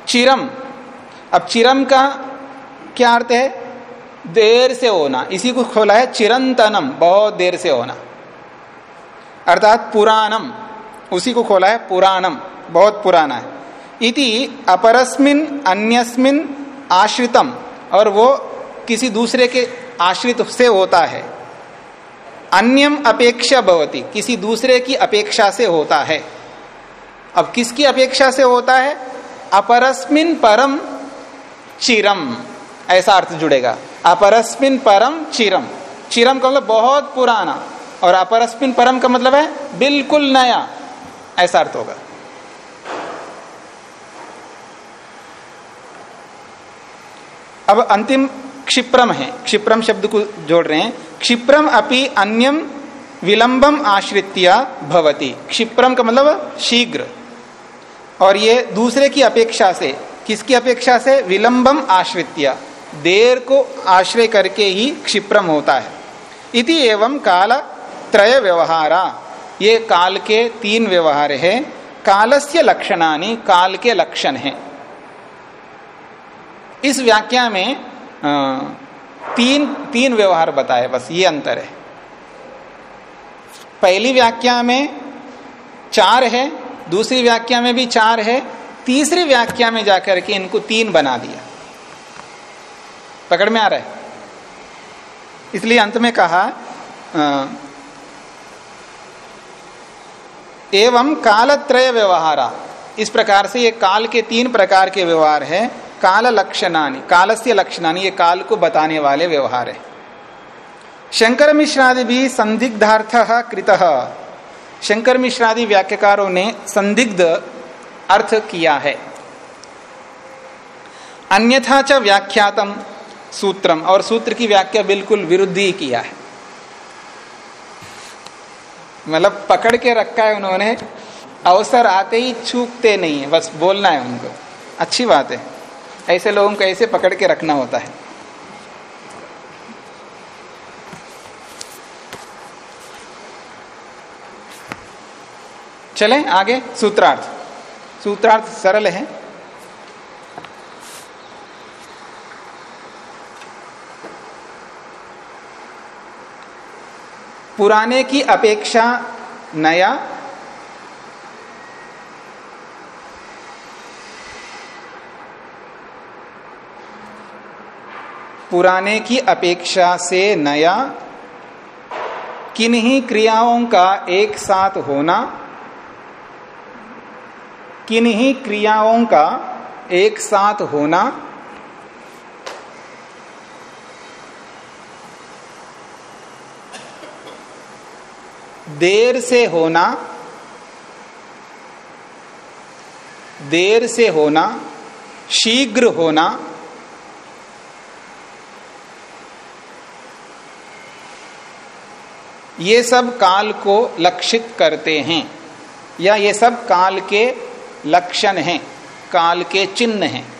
चिरम। अब चिरम का क्या अर्थ है? देर से होना। इसी को खोला है चिरंतनम, बहुत देर से होना। अर्थात पुराणम, उसी को खोला है पुराणम, बहुत पुराना है। इति अपरस्मिन, अन्यस्मिन, आश्रितम, और वो किसी दूसरे के आश्रित से होता है। अन्यम अपेक्षा भवती, किसी दूसरे की अपेक्षा से होता है। अब किसकी अपेक्षा से होता है? अपरस्मिन परम चिरम, ऐसा अर्थ जुड़ेगा। अपरस्मिन परम चिरम। चिरम का मतलब बहुत पुराना, और अपरस्मिन परम का मतलब है बिल्कुल नया, ऐसा अर्थ होगा। अब अंतिम क्षिप्रम है। क्षिप्रम शब्द को जोड़ रहे हैं। क्षिप्रम अपि अन्यम विलंबम आश्रित्या भवती। क्षिप्रम का मतलब शीघ्र। और ये दूसरे की अपेक्षा से किसकी अपेक्षा से? विलंबम आश्रित्या। देर को आश्रय करके ही क्षिप्रम होता है। इति एवं काल त्रय व्यवहारा। ये काल के तीन व्यवहार है। कालस्य लक्षणानि काल के लक्षण हैं। इस व्याख्या में तीन तीन व्यवहार बताए, बस ये अंतर है। पहली व्याख्या में चार है, दूसरी व्याख्या में भी चार है तीसरी व्याख्या में जाकर के इनको तीन बना दिया। पकड़ में आ रहा है? इसलिए अंत में कहा एवं कालत्रय व्यवहारा। इस प्रकार से ये काल के तीन प्रकार के व्यवहार है। काल लक्षणानी, कालस्य लक्षणानी, ये काल को बताने वाले व्यवहार है। शंकर मिश्रादि भी संदिग्धार्थ कृत। शंकर मिश्रादि व्याख्यकारों ने संदिग्ध अर्थ किया है। अन्यथा च व्याख्यातम सूत्रम, और सूत्र की व्याख्या बिल्कुल विरुद्ध ही किया है। मतलब पकड़ के रखा है उन्होंने, अवसर आते ही छूकते नहीं है, बस बोलना है उनको। अच्छी बात है। ऐसे लोगों को ऐसे पकड़ के रखना होता है। चलें आगे, सूत्रार्थ। सूत्रार्थ सरल है। पुराने की अपेक्षा नया, पुराने की अपेक्षा से नया, किन्हीं क्रियाओं का एक साथ होना किन्हीं क्रियाओं का एक साथ होना? देर से होना, देर से होना, शीघ्र होना, ये सब काल को लक्षित करते हैं, या ये सब काल के लक्षण हैं, काल के चिन्ह हैं।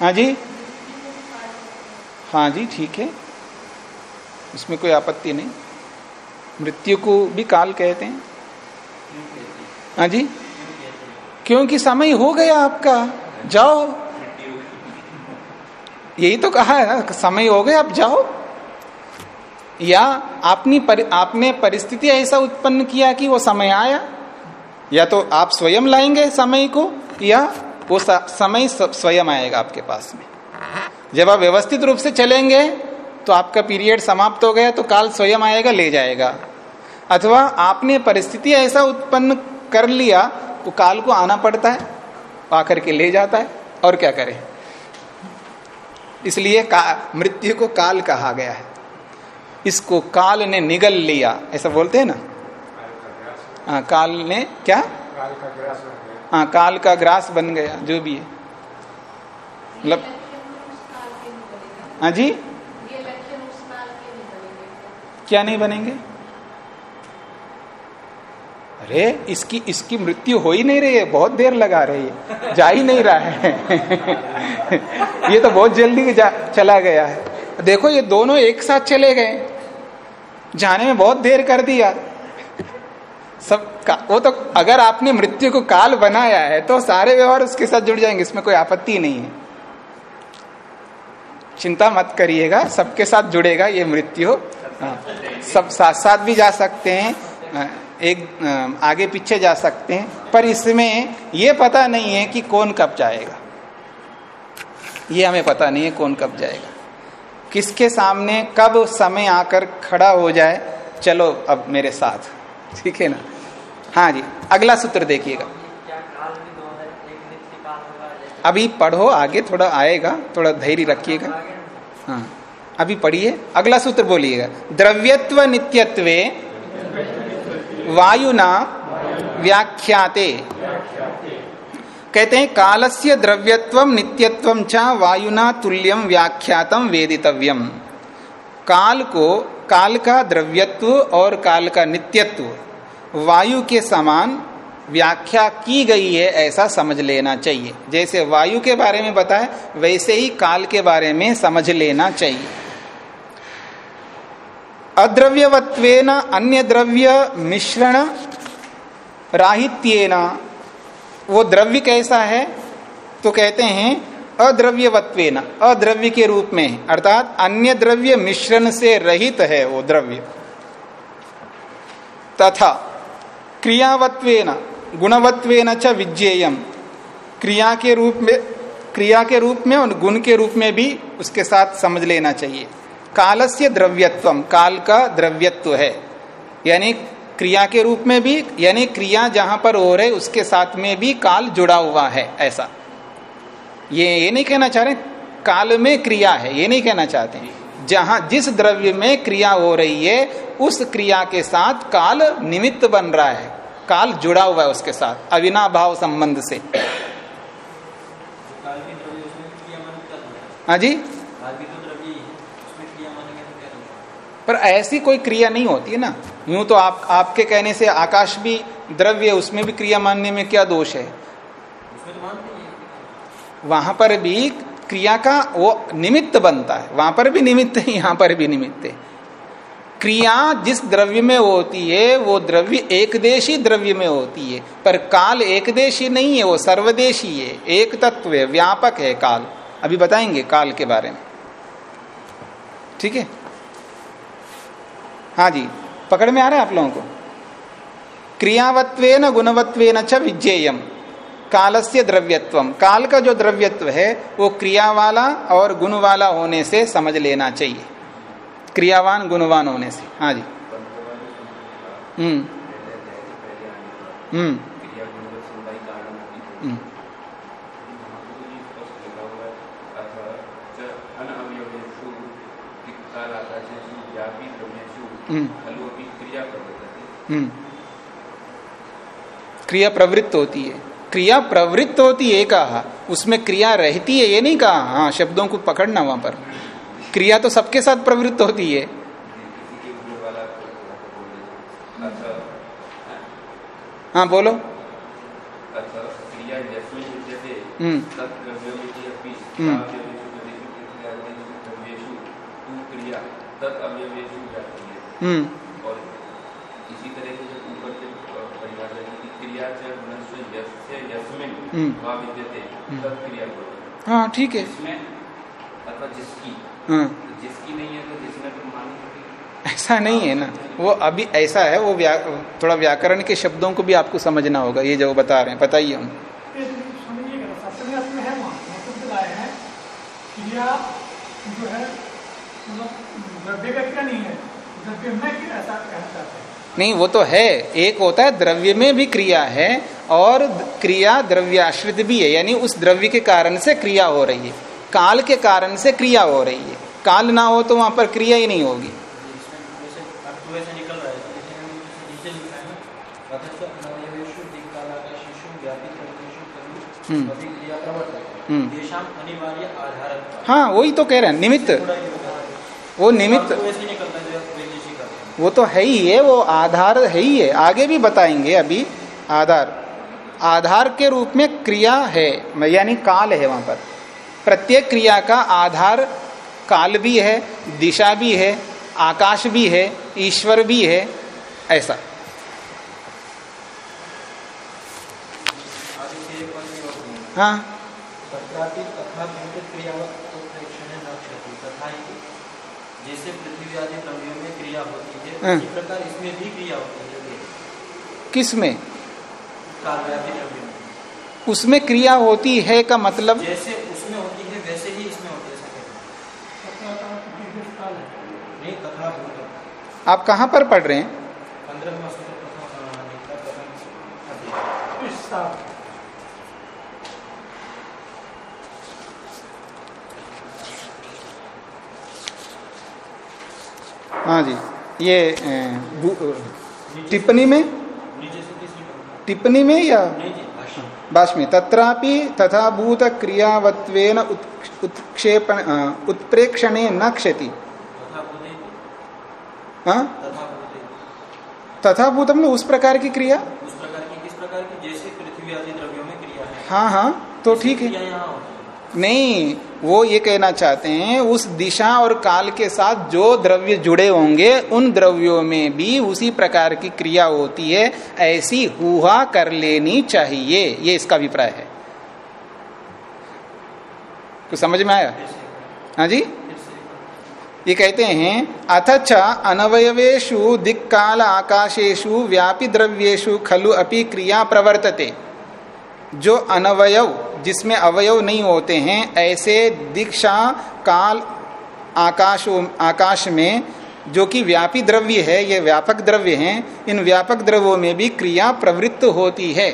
हाँ जी? हाँ जी, ठीक है। इसमें कोई आपत्ति नहीं। मृत्यु को भी काल कहते हैं। हाँ जी? क्योंकि समय हो गया आपका। जाओ। यही तो कहा है ना, समय हो गया, आप जाओ। या आपने पर, आपने परिस्थिति ऐसा उत्पन्न किया कि वो समय आया? या तो आप स्वयं लाएँगे समय को या वो समय स्वयं आएगा आपके पास में। जब आप व्यवस्थित रूप से चलेंगे तो आपका पीरियड समाप्त हो गया तो काल स्वयं आएगा ले जाएगा। अथवा आपने परिस्थिति ऐसा उत्पन्न कर लिया तो काल को आना पड़ता है आकर के ले जाता है और क्या करें? इसलिए मृत्यु को काल कहा गया है। इसको काल ने निगल लिया। ऐसा बोलते हैं ना? आ, काल ने क्या? हाँ काल का ग्रास बन गया जो भी है। मतलब हाँ जी? क्या नहीं बनेंगे? अरे इसकी इसकी मृत्यु हो ही नहीं रही है बहुत देर लगा रही है जा ही नहीं रहा है। ये तो बहुत जल्दी जा, चला गया है। देखो ये दोनों एक साथ चले गए। जाने में बहुत देर कर दिया। सब का, वो तो अगर आपने मृत्यु को काल बनाया है तो सारे व्यवहार उसके साथ जुड़ जाएँगे इसमें कोई आपत्ति नहीं है। चिंता मत करिएगा सबके साथ जुड़ेगा ये मृत्यु। हाँ, सब साथ साथ भी जा सकते हैं एक आगे पीछे जा सकते हैं पर इसमें ये पता नहीं है कि कौन कब जाएगा। ये हमें पता नहीं है कौन कब जाएगा। किसके सामने कब समय आकर खड़ा हो जाए? चलो अब मेरे साथ। ठीक है ना? हाँ जी, अगला सूत्र देखिएगा। अभी पढ़ो, आगे थोड़ा आएगा, थोड़ा धैर्य रखिएगा। हाँ अभी पढ़िए। अगला सूत्र बोलिएगा। द्रव्यत्व नित्यत्वे वायुना व्याख्याते। कहते हैं, कालस्य द्रव्यत्व नित्यत्व च वायुना तुल्यम व्याख्यातम वेदितव्यम काल को, काल का द्रव्यत्व और काल का नित्यत्व, वायु के समान व्याख्या की गई है, ऐसा समझ लेना चाहिए। जैसे वायु के बारे में बताए वैसे ही काल के बारे में समझ लेना चाहिए। अद्रव्यवत्वेन अन्य द्रव्य मिश्रण, राहित्येन वो द्रव्य कैसा है? तो कहते हैं, अद्रव्यवत्वेन, अद्रव्य के रूप में, अर्थात अन्य द्रव्य मिश्रण से रहित है वो द्रव्य। तथा क्रियावत्वेन, गुणवत्वेन च विज्ञेयम। क्रिया के रूप में, क्रिया के रूप में और गुण के रूप में भी उसके साथ समझ लेना चाहिए। कालस्य द्रव्यत्व काल का द्रव्यत्व है। यानी क्रिया के रूप में भी यानी क्रिया जहाँ पर हो रहे उसके साथ में भी काल जुड़ा हुआ है ऐसा। ये ये नहीं कहना चाह रहे काल में क्रिया है ये नहीं कहना चाहते जहाँ जिस द्रव्य में क्रिया हो रही है उस क्रिया के साथ काल निमित्त बन रहा है काल जुड़ा हुआ है उसके साथ अविनाभाव संबंध से। हाँ जी काल की तो द्रव्य ही है उसमें क्रिया मानेंगे तो क्या दोष पर ऐसी कोई क्रिया नहीं होती है ना। यूँ तो आप, आपके कहने से आकाश भी द्रव्य उसमें भी क्रिया मानने में क्या दोष हैं? वहाँ पर भी क्रिया का वो निमित्त बनता है। वहाँ पर भी निमित्त है, यहाँ पर भी निमित्त है। क्रिया जिस द्रव्य में होती है, वो द्रव्य एकदेशी द्रव्य में होती है। पर काल एकदेशी नहीं है, वो सर्वदेशी है। एक तत्व है, व्यापक है काल। अभी बताएँगे काल के बारे में। ठीक है? हाँ जी पकड़ में आ रहा है आप लोगों को? क्रियावत्वेन गुणवत्वेन च विज्ञेयम कालस्य द्रव्यत्वम। काल का जो द्रव्यत्व है वो क्रिया वाला और गुण वाला होने से समझ लेना चाहिए। क्रियावान गुणवान होने से। हाँ जी। हम्म। हम्म क्रिया गुणवत्ता संदाई कारण होती है हम्म वहाँ पे तो ये स्पष्ट लिखा हुआ है अतः च अनअवयवेषु कालाकाशेषु व्यापी द्रव्येषु हम्म। खलु अपि क्रिया हम्म। क्रिया प्रवृत्त होती है। क्रिया प्रवृत्त होती है कहा उसमें क्रिया रहती है ये नहीं कहा हाँ शब्दों को पकड़ना वहाँ पर। क्रिया तो सबके साथ प्रवृत्त होती है। हाँ बोलो। हम्म। और इसी तरह से जब ऊपर की क्रिया हम्म। वा विद्यते तत् क्रिया भवति हाँ। ठीक है। जिसकी। हाँ। तो जिसकी नहीं है तो जिसमें तो ऐसा नहीं है ना। वो अभी ऐसा है वो व्या, थोड़ा व्याकरण के शब्दों को भी आपको समझना होगा ये जो बता रहे हैं हम। में है वहाँ मतलब लाए हैं क्रिया जो है मतलब द्रव्य का क्रिया नहीं है। नहीं, वो तो है एक होता है, द्रव्य में भी क्रिया है और क्रिया द्रव्याश्रित भी है यानी उस द्रव्य के कारण से क्रिया हो रही है काल के कारण से क्रिया हो रही है काल ना हो तो वहाँ पर क्रिया ही नहीं होगी हम्म। हम्म। हाँ वही तो कह रहे हैं, निमित्त। वो निमित्त वो तो है ही है, वो आधार है ही है। आगे भी बताएँगे अभी आधार। आधार के रूप में क्रिया है, यानी काल है वहाँ पर। प्रत्येक क्रिया का आधार काल भी है, दिशा भी है, आकाश भी है, ईश्वर भी है, ऐसा। हाँ तत्रापि तथा किंचित क्रियावत प्रेक्षण न क्षति तथा ही जैसे पृथ्वी आदि द्रव्यों में क्रिया होती है हाँ। उसी प्रकार इसमें भी क्रिया होती है किसमें कालव्यापी द्रव्यों में? उसमें क्रिया होती है का मतलब? जैसे उसमें होती है वैसे ही इसमें होती है हैं। है भूत आप कहाँ पर पढ़ रहे हैं? हाँ जी। ये टिप्पणी में? टिप्पणी में या? भाष्य तत्रापि तथा भूत क्रियावत्वेन उत्क्षेपण उत्प्रेक्षणे न क्षति। तथा भूते हाँ तथा भूते तथा भूत मतलब उस प्रकार की क्रिया? उस प्रकार की किस प्रकार की जैसे पृथ्वी आदि द्रव्यों में क्रिया है हाँ हाँ तो ठीक है। नहीं वो ये कहना चाहते हैं, उस दिशा और काल के साथ जो द्रव्य जुड़े होंगे, उन द्रव्यों में भी उसी प्रकार की क्रिया होती है, ऐसी हुआ कर लेनी चाहिए। ये इसका अभिप्राय है। कुछ समझ में आया? हाँ जी? ये कहते हैं अथच अनवयवेशु दिक्काल आकाशेशु व्यापी द्रव्येशु खलु अपि क्रिया प्रवर्तते। जो अनवयव जिसमें अवयव नहीं होते हैं, ऐसे दीक्षा काल आकाश आकाश में, जो कि व्यापी द्रव्य है, ये व्यापक द्रव्य हैं, इन व्यापक द्रव्यों में भी क्रिया प्रवृत्त होती है।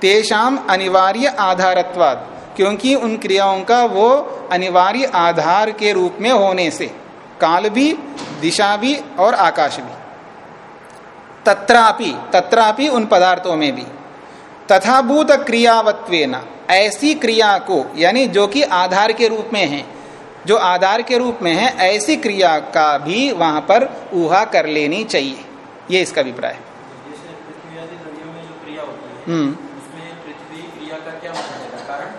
तेषाम अनिवार्य आधारत्वाद, क्योंकि उन क्रियाओं का वो अनिवार्य आधार के रूप में होने से, काल भी, दिशा भी और आकाश भी। तत्रापि तत्रापि उन पदार्थों में भी। तथाभूत क्रियावत्वेन ऐसी क्रिया को यानी जो कि आधार के रूप में है जो आधार के रूप में है ऐसी क्रिया का भी वहाँ पर ऊहा कर लेनी चाहिए। ये इसका अभिप्राय है। जैसे पृथ्वी आदि द्रव्यों में जो क्रिया होती है हम्म। उसमें पृथ्वी क्रिया का क्या माना जाएगा कारण?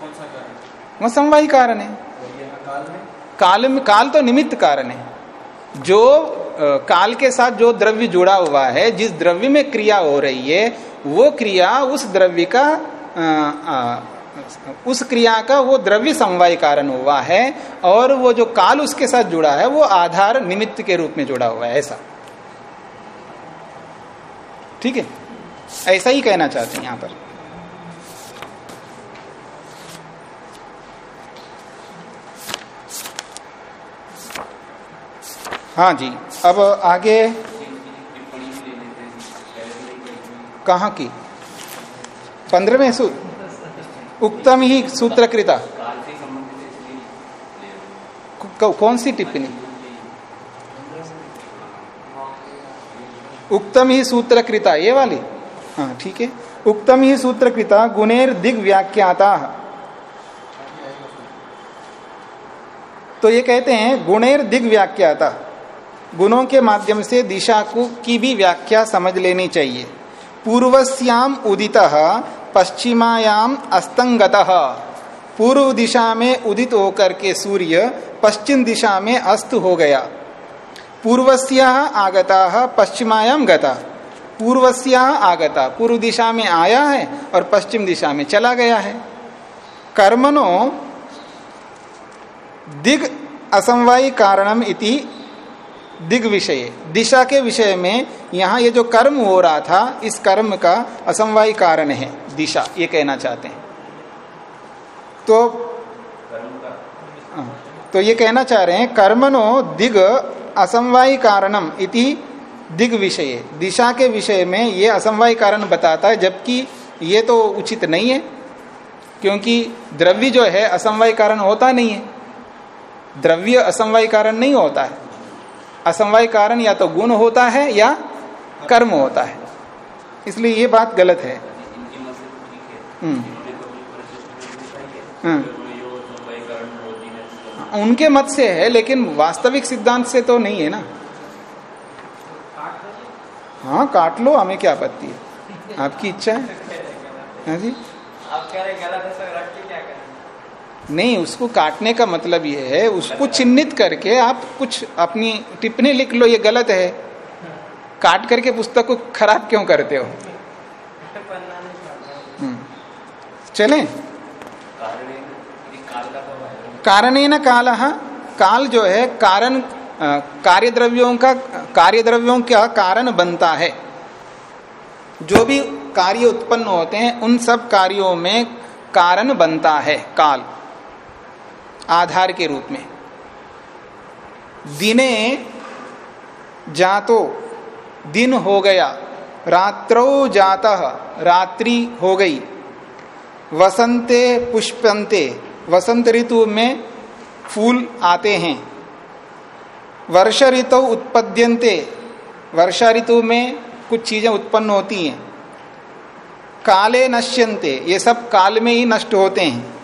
कौन सा कारण? वह समवाही कारण है। काल में? काल में काल तो निमित्त कारण है। जो काल के साथ जो द्रव्य जुड़ा हुआ है जिस द्रव्य में क्रिया हो रही है वो क्रिया उस द्रव्य का अ, अ, उस क्रिया का वो द्रव्य समवाय कारण हुआ है और वो जो काल उसके साथ जुड़ा है वो आधार निमित्त के रूप में जुड़ा हुआ है ऐसा। ठीक है? ऐसा ही कहना चाहते हैं यहाँ पर। हाँ जी अब आगे टिप्पणी भी ले लेते हैं पहले तो नहीं करी थी। कहा की? पंद्रहवें सूत्र उक्तम ही सूत्रकृता। कौन सी टिप्पणी? उक्तम ही सूत्रकृता, ये वाली? हाँ ठीक है। उक्तम ही सूत्रकृता गुणेर दिग व्याख्याता तो ये कहते हैं, गुणेर दिग व्याख्याता गुणों के माध्यम से दिशा को की भी व्याख्या समझ लेनी चाहिए। पूर्वस्याम उदित, पश्चिमायाम अस्तंगत पूर्व दिशा में उदित होकर के सूर्य, पश्चिम दिशा में अस्त हो गया। पूर्वस्या आगता, पश्चिमायाम गता। पूर्वस्या आगता, पूर्व दिशा में आया है और पश्चिम दिशा में चला गया है। कर्मणो दिग असमवायी कारणम इति दिग विषय दिशा के विषय में यहाँ ये जो कर्म हो रहा था इस कर्म का असमवाय कारण है दिशा ये कहना चाहते हैं। तो हाँ, तो ये कहना चाह रहे हैं कर्मनो दिग असमवाय कारणम इति दिग विषय दिशा के विषय में ये असमवाय कारण बताता है जबकि ये तो उचित नहीं है क्योंकि द्रव्य जो है असमवाय कारण होता नहीं है। द्रव्य असमवाय कारण नहीं होता है। असमवाय कारण या तो गुण होता है या कर्म होता है। इसलिए ये बात गलत है। तो हम्म, तो हम्म। तो उनके मत से है लेकिन वास्तविक सिद्धांत से तो नहीं है ना। हाँ काट लो हमें क्या आपत्ति है? आपकी इच्छा है। हाँ जी। आप कह रहे गलत है सर रख के क्या करें नहीं, उसको काटने का मतलब ये है, उसको चिन्हित करके आप कुछ अपनी टिप्पणी लिख लो, ये गलत है। काट करके पुस्तक को खराब क्यों करते हो? हम्म। चलें। कारण है कारणेन काल काल जो है, कारण कार्य द्रव्यों का कार्य द्रव्यों का कारण बनता है। जो भी कार्य उत्पन्न होते हैं, उन सब कार्यों में कारण बनता है, काल। आधार के रूप में। दिने जातो, दिन हो गया, रात्रो जाता, रात्रि हो गई। वसंते पुष्पंते वसंत ऋतु में फूल आते हैं। वर्षा ऋतु उत्पद्यन्ते, वर्षा ऋतु में कुछ चीज़ें उत्पन्न होती हैं। काले नश्यन्ते, ये सब काल में ही नष्ट होते हैं।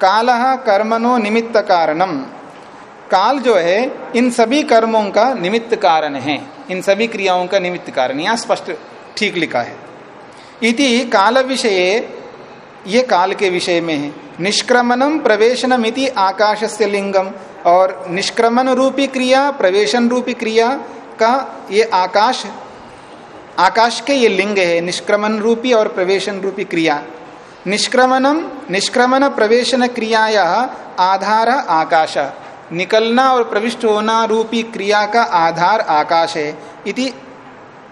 काल कर्मणो निमित्त कारणम। काल जो है, इन सभी कर्मों का निमित्त कारण है। इन सभी क्रियाओं का निमित्त कारण। यहाँ स्पष्ट ठीक लिखा है। इति काल विषय, ये काल के विषय में है। निष्क्रमणम प्रवेशनम इति आकाश से लिंगम, और निष्क्रमण रूपी क्रिया प्रवेशन रूपी क्रिया का ये आकाश आकाश के ये लिंग है निष्क्रमण रूपी और प्रवेशन रूपी क्रिया। निष्क्रमणम निष्क्रमण प्रवेशन क्रियाया आधार आकाश। निकलना और प्रविष्ट होना रूपी क्रिया का आधार आकाश है। इति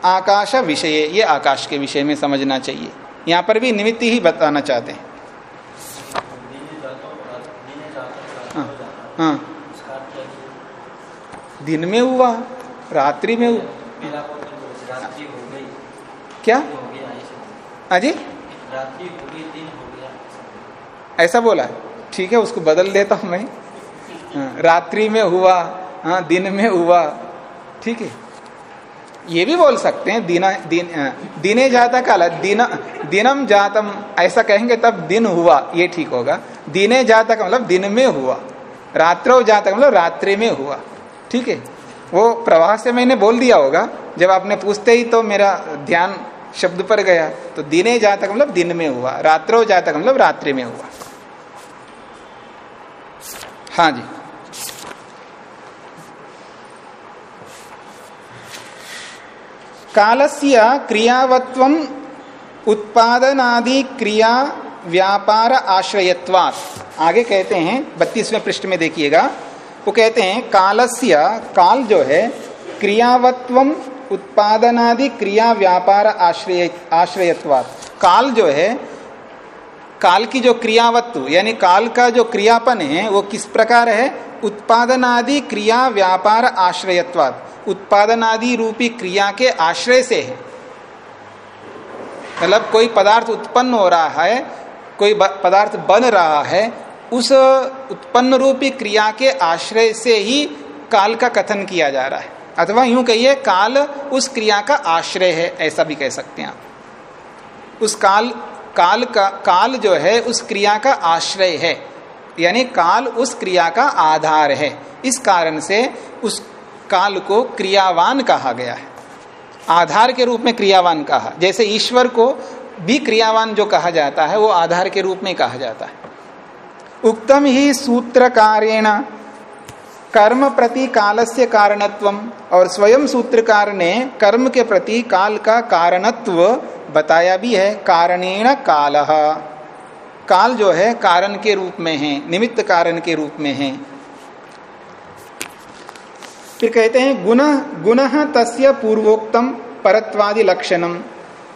आकाश विषय ये आकाश के विषय में समझना चाहिए। यहाँ पर भी निमित्त ही बताना चाहते हैं। हूँ हूँ? दिन में हुआ रात्रि में हुआ। क्या? अजी हो हो ऐसा बोला ठीक है उसको बदल देता हूँ मैं। हाँ, रात्रि में हुआ हाँ दिन में हुआ। ठीक है। ये भी बोल सकते हैं दिन दिन दिने जाता काल दिन दिनम जातम ऐसा कहेंगे तब दिन हुआ ये ठीक होगा। दिने जाता का मतलब दिन में हुआ। रात्रो जाता मतलब रात्रि में हुआ। ठीक है। वो प्रवाह से मैंने बोल दिया होगा जब आपने पूछते ही तो मेरा ध्यान शब्द पर गया तो दिने जातक मतलब दिन में हुआ, रात्रो जातक मतलब रात्रि में हुआ। हाँ जी। कालस्य क्रियावत्व उत्पादनादि क्रिया व्यापार आश्रयत्वात्। आगे कहते हैं, बत्तीसवें पृष्ठ में देखिएगा। वो कहते हैं, कालस्य, काल जो है, क्रियावत्व उत्पादनादि क्रिया व्यापार आश्रय, आश्रयत्वात्। काल जो है, काल की जो क्रियावत्व यानी काल का जो क्रियापन है, वो किस प्रकार है? उत्पादनादि क्रिया व्यापार आश्रयत्वात्। उत्पादनादि रूपी क्रिया के आश्रय से है। मतलब कोई पदार्थ उत्पन्न हो रहा है, कोई पदार्थ बन रहा है, उस उत्पन्न रूपी क्रिया के आश्रय से ही काल का कथन किया जा रहा है। अथवा यूँ कहिए, काल उस क्रिया का आश्रय है, ऐसा भी कह सकते हैं आप। उस काल काल का, काल जो है, उस क्रिया का आश्रय है। यानी काल उस क्रिया का आधार है। इस कारण से उस काल को क्रियावान कहा गया है। आधार के रूप में क्रियावान कहा। जैसे ईश्वर को भी क्रियावान जो कहा जाता है, वो आधार के रूप में कहा जाता है। उक्तम ही सूत्र कार्यण कर्म प्रति कालस्य कारणत्व और स्वयं सूत्रकार ने कर्म के प्रति काल का कारणत्व बताया भी है कारणेण काल। काल जो है, कारण के रूप में है, निमित्त कारण के रूप में है। फिर कहते हैं, गुण गुण तस्य पूर्वोक्तम परत्वादि लक्षणम।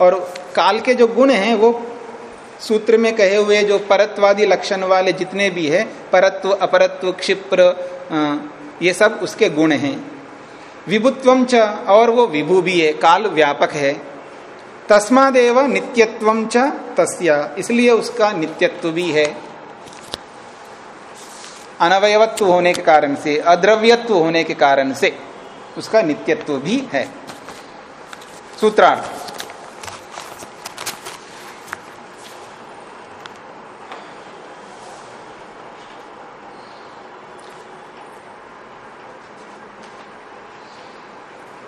और काल के जो गुण हैं, वो सूत्र में कहे हुए जो परत्वादि लक्षण वाले जितने भी है, परत्व, अपरत्व, क्षिप्र ये सब उसके गुण हैं। विभुत्वम च, और वो विभु भी है, काल व्यापक है। तस्मादेव नित्यत्व च, तस्या, इसलिए उसका नित्यत्व भी है। अनवयवत्व होने के कारण से, अद्रव्यत्व होने के कारण से, उसका नित्यत्व भी है। सूत्रार्थ।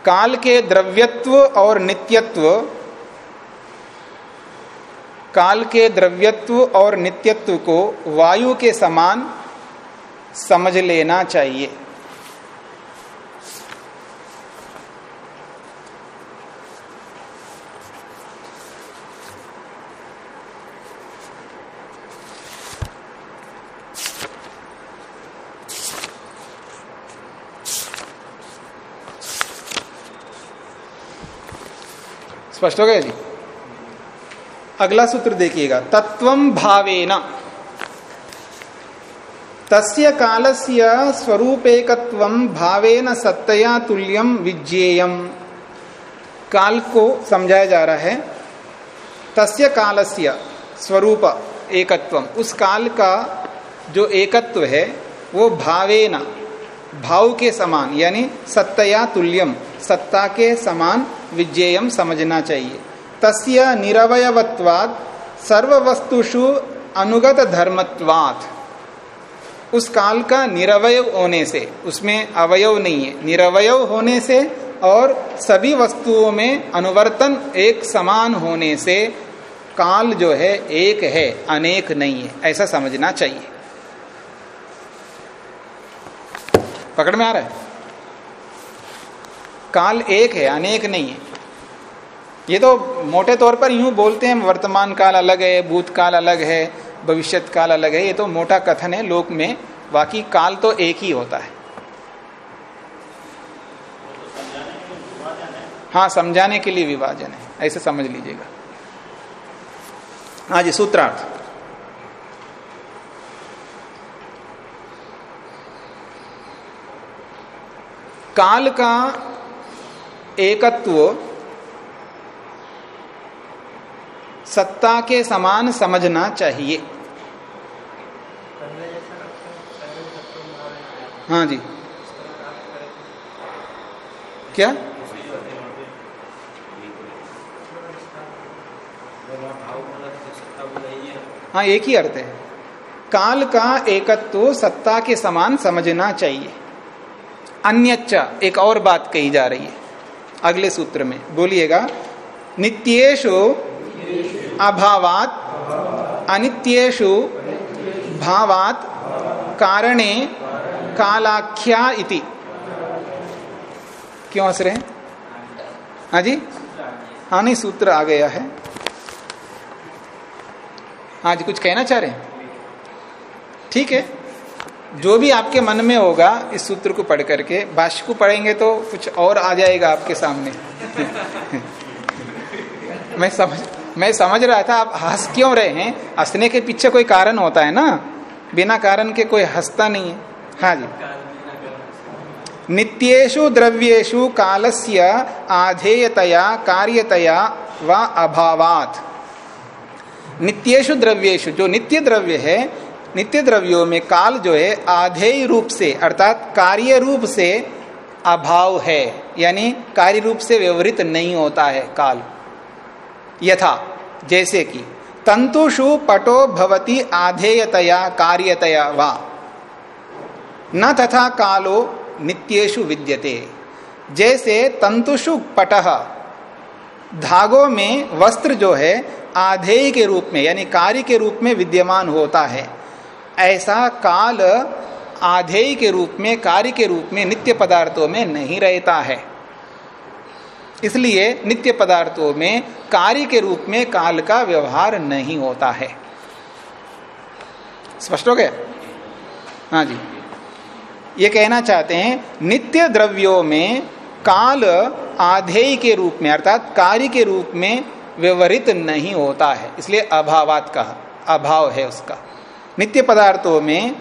काल के द्रव्यत्व और नित्यत्व, काल के द्रव्यत्व और नित्यत्व को वायु के समान समझ लेना चाहिए। स्पष्ट हो गया जी? अगला सूत्र देखिएगा तत्वम भावेना। तस्य कालस्य स्वरूपेकत्वम भावेन सत्तया तुल्यम विज्ञेयम काल को समझाया जा रहा है, तस्य कालस्य स्वरूप एकत्वम उस काल का जो एकत्व है, वो भावेना, भाव के समान, यानी सत्तया तुल्यम सत्ता के समान विज्ञेयम समझना चाहिए। तस्य निरवयवत्वाद सर्व वस्तुषु अनुगत धर्मत्वात् उस काल का निरवय होने से, उसमें अवयव नहीं है। निरवय होने से और सभी वस्तुओं में अनुवर्तन एक समान होने से, काल जो है, एक है, अनेक नहीं है। ऐसा समझना चाहिए। पकड़ में आ रहा है? काल एक है, अनेक नहीं है। ये तो मोटे तौर पर यूँ बोलते हैं, वर्तमान काल अलग है भूतकाल अलग है भविष्य काल अलग है, ये तो मोटा कथन है, लोक में बाकी काल तो एक ही होता है। हाँ समझाने के लिए विभाजन है, ऐसे समझ लीजिएगा। हाँ जी सूत्रार्थ। काल का एकत्व सत्ता के समान समझना चाहिए। हाँ जी। क्या? हाँ एक ही अर्थ है। काल का एकत्व सत्ता के समान समझना चाहिए। अन्यच्चा, एक और बात कही जा रही है। अगले सूत्र में। बोलिएगा नित्येशु अभावात अनित्येशु भावात कारणे कालाख्या इति। क्यों हंस रहे हैं हाँ जी? हाँ नहीं, सूत्र आ गया है। हाँ जी कुछ कहना चाह रहे हैं? ठीक है। जो भी आपके मन में होगा इस सूत्र को पढ़ करके, भाष्य को पढ़ेंगे तो कुछ और आ जाएगा आपके सामने। मैं समझ मैं समझ रहा था, आप हंस क्यों रहे हैं? हंसने के पीछे कोई कारण होता है ना? बिना कारण के कोई हंसता नहीं है। हाँ जी। नित्येशु द्रव्येशु कालस्य आधेयतया, कार्यतया व अभावात। नित्येशु द्रव्येशु जो नित्य द्रव्य है नित्य द्रव्यों में काल जो है, आधेय रूप से, अर्थात कार्य रूप से अभाव है, यानी कार्य रूप से व्यवहित नहीं होता है काल। यथा, जैसे कि, तंतुषु पटो भवती आधेयतया, कार्यतया वा। न तथा कालो नित्येशु विद्यते। जैसे तंतुषु पटह धागों में वस्त्र जो है, आधेय के रूप में, यानी कार्य के रूप में विद्यमान होता है। ऐसा काल आधेय के रूप में, कार्य के रूप में नित्य पदार्थों में नहीं रहता है। इसलिए नित्य पदार्थों में, कार्य के रूप में काल का व्यवहार नहीं होता है। स्पष्ट हो गया? हाँ जी। ये कहना चाहते हैं, नित्य द्रव्यों में काल आधेय के रूप में, अर्थात कार्य के रूप में व्यवहित नहीं होता है। इसलिए अभावात का अभाव है उसका। नित्य पदार्थों में,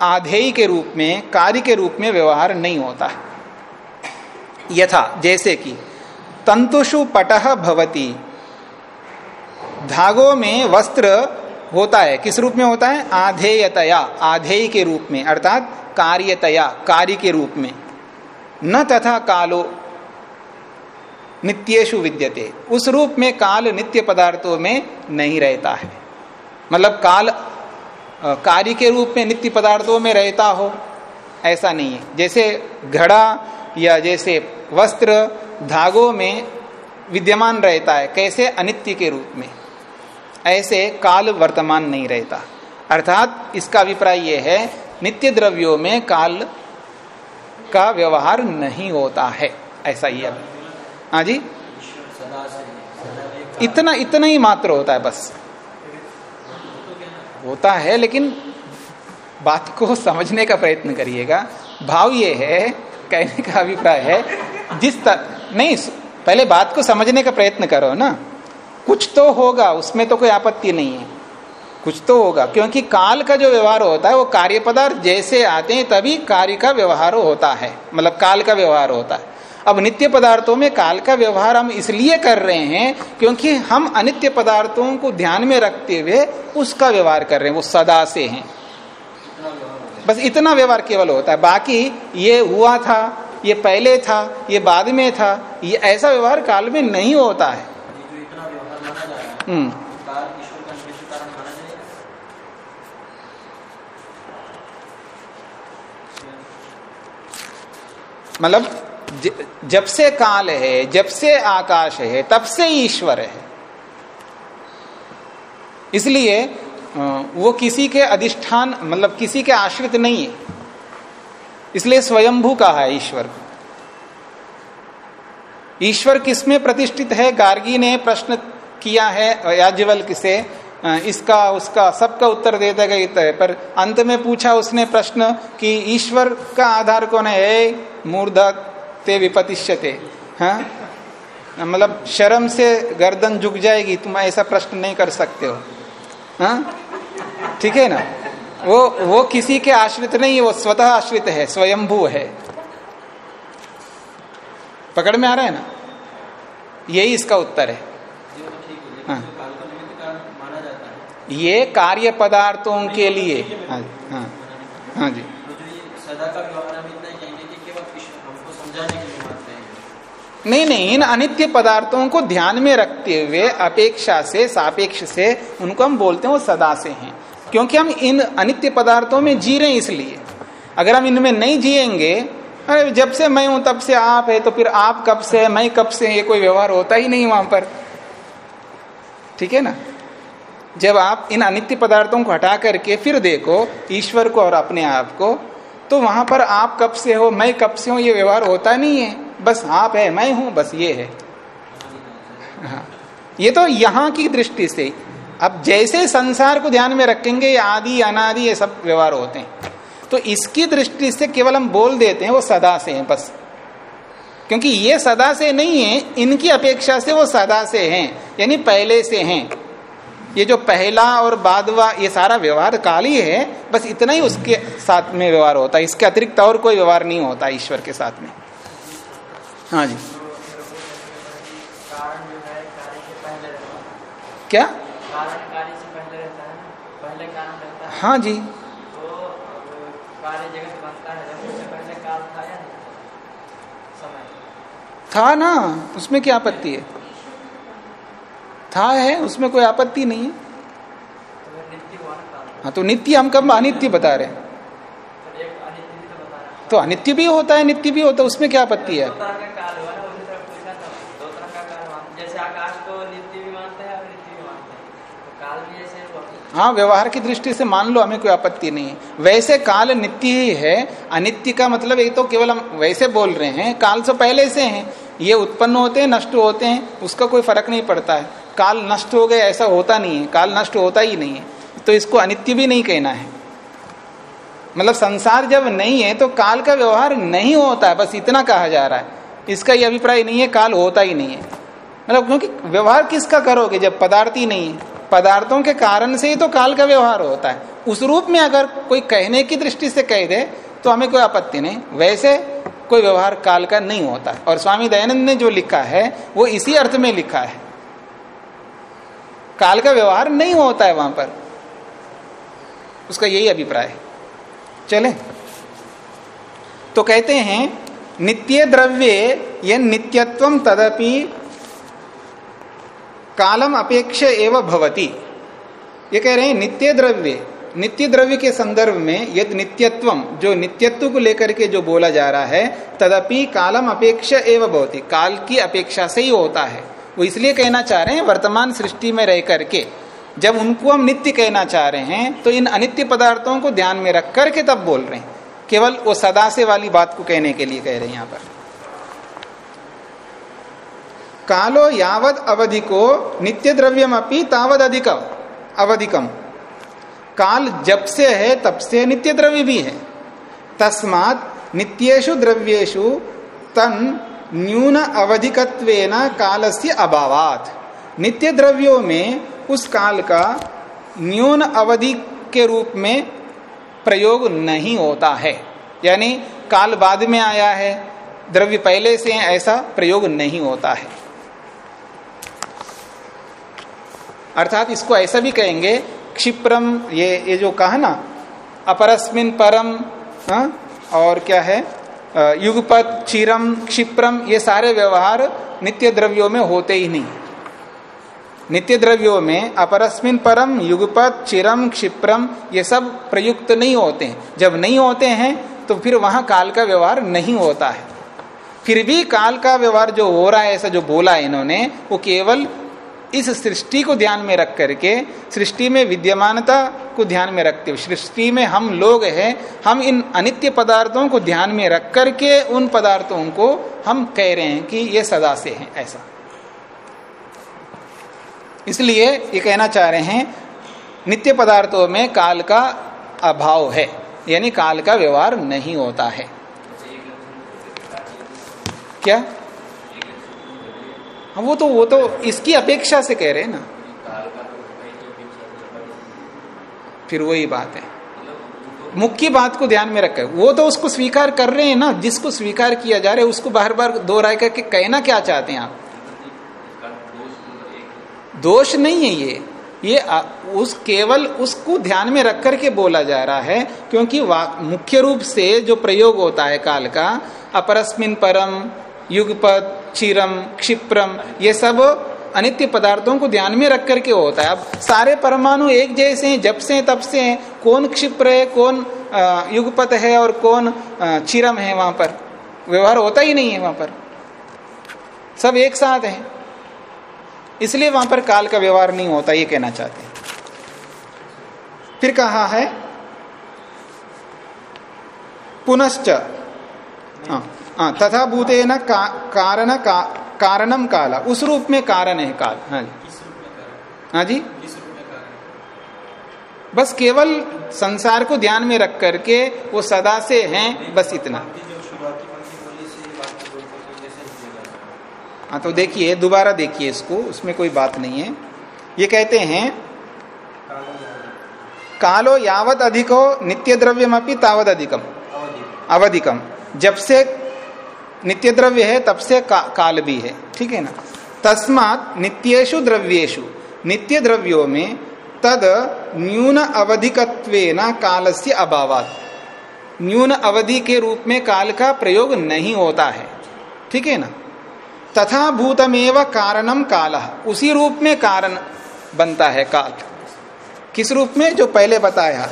आधेय के रूप में, कार्य के रूप में व्यवहार नहीं होता। यथा, जैसे कि, तंतुषु पटह भवती। धागों में वस्त्र होता है। किस रूप में होता है? आधेयतया, आधेय के रूप में, अर्थात कार्यतया, कार्य के रूप में। न तथा कालो नित्येशु विद्यते। उस रूप में काल नित्य पदार्थों में नहीं रहता है। मतलब काल कार्य के रूप में नित्य पदार्थों में रहता हो, ऐसा नहीं है। जैसे घड़ा या जैसे वस्त्र धागों में विद्यमान रहता है, कैसे अनित्य के रूप में? ऐसे काल वर्तमान नहीं रहता। अर्थात इसका अभिप्राय यह है, नित्य द्रव्यों में काल का व्यवहार नहीं होता है, ऐसा ही अभी हाँ जी? इतना इतना ही मात्र होता है बस। होता है, लेकिन बात को समझने का प्रयत्न करिएगा। भाव ये है, कहने का अभिप्राय है, जिस तर... नहीं पहले बात को समझने का प्रयत्न करो ना। कुछ तो होगा, उसमें तो कोई आपत्ति नहीं है। कुछ तो होगा, क्योंकि काल का जो व्यवहार होता है, वो कार्य पदार्थ जैसे आते हैं, तभी कार्य का व्यवहार होता है। मतलब काल का व्यवहार होता है। अब नित्य पदार्थों में काल का व्यवहार हम इसलिए कर रहे हैं क्योंकि हम अनित्य पदार्थों को ध्यान में रखते हुए उसका व्यवहार कर रहे हैं, वो सदा से हैं। बस इतना व्यवहार केवल होता है। बाकी ये हुआ था, ये पहले था, ये बाद में था, ये ऐसा व्यवहार काल में नहीं होता है। हम्म। मतलब जब से काल है जब से आकाश है तब से ईश्वर है। इसलिए वो किसी के अधिष्ठान मतलब किसी के आश्रित नहीं है। इसलिए स्वयंभू कहा है ईश्वर को। ईश्वर किसमें प्रतिष्ठित है? गार्गी ने प्रश्न किया है याज्ञवल्क से अ, इसका उसका सबका उत्तर देते गए है। पर अंत में पूछा उसने प्रश्न कि ईश्वर का आधार कौन है? ए मूर्धा ते विपतिष्यते हाँ? मतलब शर्म से गर्दन झुक जाएगी, तुम ऐसा प्रश्न नहीं कर सकते हो हाँ? ठीक है ना? वो वो किसी के आश्रित नहीं है वो स्वतः आश्रित है, स्वयंभू है। पकड़ में आ रहा है ना? यही इसका उत्तर है। है। ये कार्य पदार्थों के लिए हाँ हाँ। हाँ जी। सदा का व्यवहार हम इतना ही कहेंगे कि केवल ईश्वर हमको नहीं नहीं, इन अनित्य पदार्थों को ध्यान में रखते हुए अपेक्षा से, सापेक्ष से उनको हम बोलते हैं वो सदा से हैं। क्योंकि हम इन अनित्य पदार्थों में जी रहे हैं इसलिए। अगर हम इनमें नहीं जिएँगे, अरे, जब से मैं हूँ, तब से आप है तो फिर आप कब से है, मैं कब से ये कोई व्यवहार होता ही नहीं वहाँ पर। ठीक है ना? जब आप इन अनित्य पदार्थों को हटा करके फिर देखो, ईश्वर को और अपने आप को तो वहाँ पर आप कब से हो, मैं कब से हूँ, ये व्यवहार होता नहीं है। बस आप है, मैं हूँ, बस ये है। हाँ। ये तो यहाँ की दृष्टि से। अब जैसे संसार को ध्यान में रखेंगे, आदि, अनादि, ये सब व्यवहार होते हैं। तो इसकी दृष्टि से केवल हम बोल देते हैं, वो सदा से हैं, बस। क्योंकि ये सदा से नहीं है, इनकी अपेक्षा से वो सदा से हैं, यानी पहले से हैं। ये जो पहला और बादवा ये सारा व्यवहार काल ही है, बस इतना ही उसके साथ में व्यवहार होता है। इसके अतिरिक्त और कोई व्यवहार नहीं होता ईश्वर के साथ में। हाँ जी। क्या? है जी। था ना, उसमें क्या आपत्ति है? था है, उसमें कोई आपत्ति नहीं है। तो हाँ तो नित्य हम कब अनित्य बता रहे तो अनित्य भी तो तो होता है, नित्य भी होता है, उसमें क्या आपत्ति है? हैं तो व्यवहार की दृष्टि से मान लो, हमें कोई आपत्ति नहीं है। वैसे काल नित्य ही है, अनित्य का मतलब एक तो केवल हम वैसे बोल रहे हैं, काल से पहले से हैं। ये उत्पन्न होते हैं, नष्ट होते हैं, उसका कोई फ़र्क नहीं पड़ता है। काल नष्ट हो गए, ऐसा होता नहीं है। काल नष्ट होता ही नहीं है। तो इसको अनित्य भी नहीं कहना है। मतलब संसार जब नहीं है तो काल का व्यवहार नहीं होता है, बस इतना कहा जा रहा है। इसका यह अभिप्राय नहीं है, काल होता ही नहीं है। मतलब क्योंकि व्यवहार किसका करोगे, जब पदार्थ ही नहीं है? पदार्थों के कारण से ही तो काल का व्यवहार होता है। उस रूप में अगर कोई कहने की दृष्टि से कह दे तो हमें कोई आपत्ति नहीं। वैसे कोई व्यवहार काल का नहीं होता। और स्वामी दयानंद ने जो लिखा है, वो इसी अर्थ में लिखा है। काल का व्यवहार नहीं होता है वहाँ पर। उसका यही अभिप्राय है। चले। तो कहते हैं, नित्य द्रव्य ये नित्यत्व तदपि कालम अपेक्ष एव भवती। ये कह रहे हैं, नित्य द्रव्य नित्य द्रव्य के संदर्भ में यद नित्यत्व, जो नित्यत्व को लेकर के जो बोला जा रहा है, तदपि कालम अपेक्ष एव भवती। काल की अपेक्षा से ही होता है। वो इसलिए कहना चाह रहे हैं, वर्तमान सृष्टि में रह करके। जब उनको हम नित्य कहना चाह रहे हैं तो इन अनित्य पदार्थों को ध्यान में रख करके तब बोल रहे हैं। केवल वो सदा से वाली बात को कहने के लिए कह रहे हैं यहाँ पर। कालो यावद अवधि को नित्य द्रव्यम अपनी तावद अधिकम, अवधिकम। काल जब से है, तब से नित्य द्रव्य भी है। तस्मात नित्येशु द्रव्येशु तन न्यून अवधिकत्वेन से अभावात। नित्य द्रव्यों में उस काल का न्यून अवधि के रूप में प्रयोग नहीं होता है। यानी काल बाद में आया है, द्रव्य पहले से ऐसा प्रयोग नहीं होता है। अर्थात इसको ऐसा भी कहेंगे, क्षिप्रम, ये ये जो कहा ना, अपरस्मिन परम, हा? और क्या है? युगपत, क्षीरम, क्षिप्रम, ये सारे व्यवहार नित्य द्रव्यों में होते ही नहीं। नित्य द्रव्यों में अपरस्मिन परम, युगपत चिरम क्षिप्रम, ये सब प्रयुक्त नहीं होते हैं। जब नहीं होते हैं तो फिर वहाँ काल का व्यवहार नहीं होता है। फिर भी काल का व्यवहार जो हो रहा है, ऐसा जो बोला इन्होंने, वो केवल इस सृष्टि को ध्यान में रख करके, सृष्टि में विद्यमानता को ध्यान में रखते हुए, सृष्टि में हम लोग हैं, हम इन अनित्य पदार्थों को ध्यान में रख करके, उन पदार्थों को हम कह रहे हैं कि ये सदा से हैं, ऐसा। इसलिए ये कहना चाह रहे हैं, नित्य पदार्थों में काल का अभाव है, यानी काल का व्यवहार नहीं होता है। क्या? हाँ वो तो वो तो इसकी अपेक्षा से कह रहे हैं ना। फिर वही बात है। मुख्य बात को ध्यान में रखकर वो तो उसको स्वीकार कर रहे हैं ना, जिसको स्वीकार किया जा रहा है, उसको बार बार दोहराए करके कहना क्या चाहते हैं आप? दोष नहीं है ये। ये उस, केवल उसको ध्यान में रख करके बोला जा रहा है, क्योंकि मुख्य रूप से जो प्रयोग होता है काल का, अपरस्मिन परम युगपद क्षीरम क्षिप्रम ये सब अनित्य पदार्थों को ध्यान में रख करके होता है। अब सारे परमाणु एक जैसे हैं जब से तब से हैं। कौन क्षिप्र है कौन युगपत है और कौन क्षीरम है वहाँ पर। व्यवहार होता ही नहीं है वहाँ पर। सब एक साथ है। इसलिए वहाँ पर काल का व्यवहार नहीं होता ये कहना चाहते हैं। फिर कहा है पुनश्च हाँ, हाँ तथा भूते न का, कारण का, कारणम काला। उस रूप में कारण है काल। हाँ जी। हाँ जी। बस केवल संसार को ध्यान में रख करके वो सदा से हैं बस इतना। हाँ तो देखिए दोबारा देखिए इसको उसमें कोई बात नहीं है। ये कहते हैं कालो यावत अधिको नित्य द्रव्यम अपनी तावत अधिकम अवधिकम। जब से नित्य द्रव्य है तब से का, काल भी है। ठीक है ना? तस्मात नित्येशु द्रव्येशु नित्य द्रव्यों में तद न्यून अवधिकत्व काल से अभावात। न्यून अवधि के रूप में काल का प्रयोग नहीं होता है। ठीक है ना? तथा भूतमेव कारणम काल। उसी रूप में कारण बनता है काल। किस रूप में? जो पहले बताया।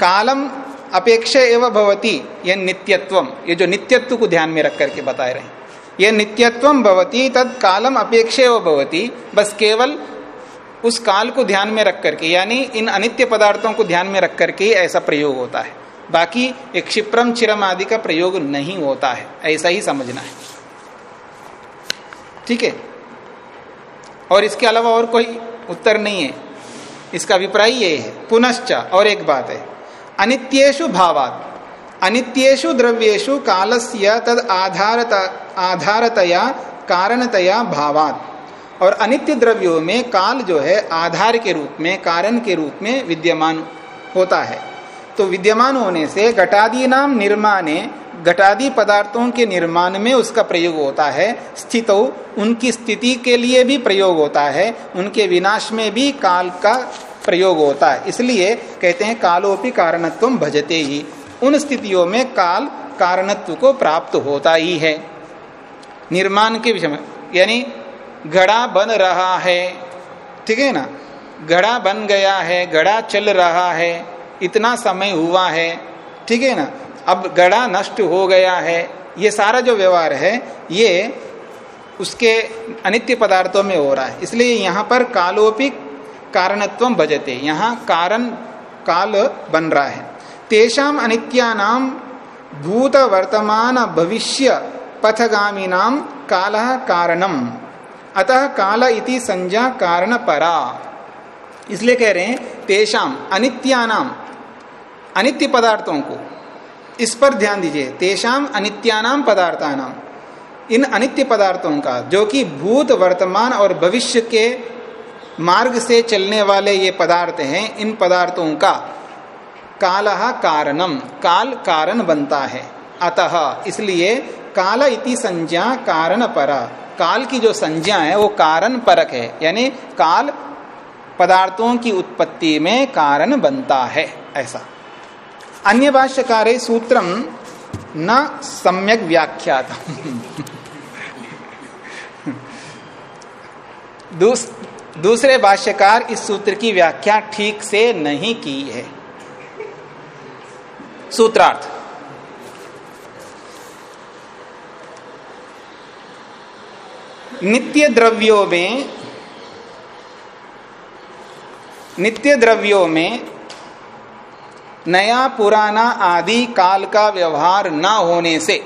कालम अपेक्षा एवं भवती यह नित्यत्वम ये जो नित्यत्व को ध्यान में रख करके बताए रहे हैं। यह नित्यत्वम भवती, तद कालम अपेक्षा एवं भवती, बस केवल उस काल को ध्यान में रख करके, यानी इन अनित्य पदार्थों को ध्यान में रख करके ऐसा प्रयोग होता है। बाकी एक क्षिप्रम चिरम आदि का प्रयोग नहीं होता है, ऐसा ही समझना है। ठीक है? और इसके अलावा और कोई उत्तर नहीं है। इसका अभिप्राय ये है, पुनश्च और एक बात है। अनित्येशु भावात। अनित्येशु द्रव्येशु कालस्य तद आधारत आधारतया, कारणतया भावात। और अनित्य द्रव्यों में काल जो है, आधार के रूप में, कारण के रूप में विद्यमान होता है। तो विद्यमान होने से घटादी नाम निर्माणे, घटादी पदार्थों के निर्माण में उसका प्रयोग होता है। स्थित, उनकी स्थिति के लिए भी प्रयोग होता है। उनके विनाश में भी काल का प्रयोग होता है। इसलिए कहते हैं कालोपि कारणत्व भजते ही। उन स्थितियों में काल कारणत्व को प्राप्त होता ही है। निर्माण के विषय में, यानी घड़ा बन रहा है, ठीक है ना? घड़ा बन गया है, घड़ा चल रहा है, इतना समय हुआ है, ठीक है ना? अब गड़ा नष्ट हो गया है, ये सारा जो व्यवहार है, ये उसके अनित्य पदार्थों में हो रहा है। इसलिए यहाँ पर कालोपिक कारणत्व भजते। यहाँ कारण काल बन रहा है। तेषाम अनित्यानाम भूत वर्तमान भविष्य पथगामी नाम काल कारणम। अतः काल इति संज्ञा कारण परा इसलिए कह रहे हैं, तेषाम अनित्यानाम अनित्य पदार्थों को। इस पर ध्यान दीजिए, तेषाम अनित्यानाम पदार्थानाम। इन अनित्य पदार्थों का, जो कि भूत वर्तमान और भविष्य के मार्ग से चलने वाले ये पदार्थ हैं इन पदार्थों का काल कारणम काल कारण बनता है। अतः इसलिए काल इति संज्ञा कारण पर। काल की जो संज्ञा है वो कारण परक है यानी काल पदार्थों की उत्पत्ति में कारण बनता है ऐसा। अन्य भाष्यकार सूत्रम न सम्यक व्याख्यात दूस, दूसरे भाष्यकार इस सूत्र की व्याख्या ठीक से नहीं की है। सूत्रार्थ। नित्य द्रव्यों में, नित्य द्रव्यों में नया पुराना आदि काल का व्यवहार न होने से,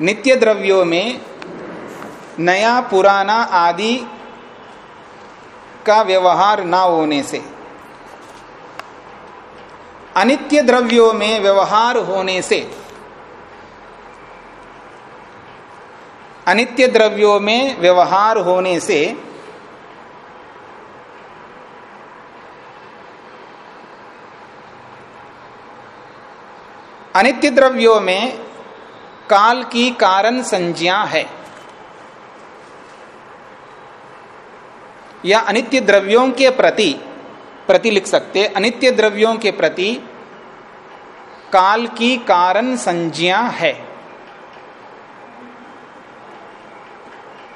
नित्य द्रव्यों में नया पुराना आदि का व्यवहार न होने से। अनित्य द्रव्यों में व्यवहार होने से, अनित्य द्रव्यों में व्यवहार होने से अनित्य द्रव्यों में काल की कारण संज्ञा है। या अनित्य द्रव्यों के प्रति प्रति लिख सकते, अनित्य द्रव्यों के प्रति काल की कारण संज्ञा है।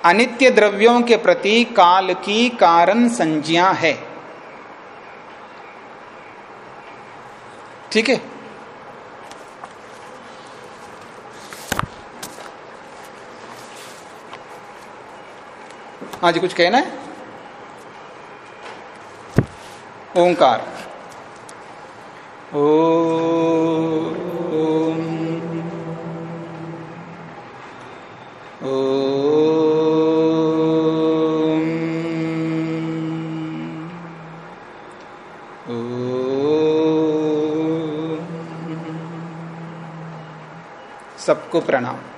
अनित्य द्रव्यों के प्रति काल की कारण संज्ञा है। ठीक है? हाँ जी, कुछ कहना है? ओंकार। ओ सबको प्रणाम।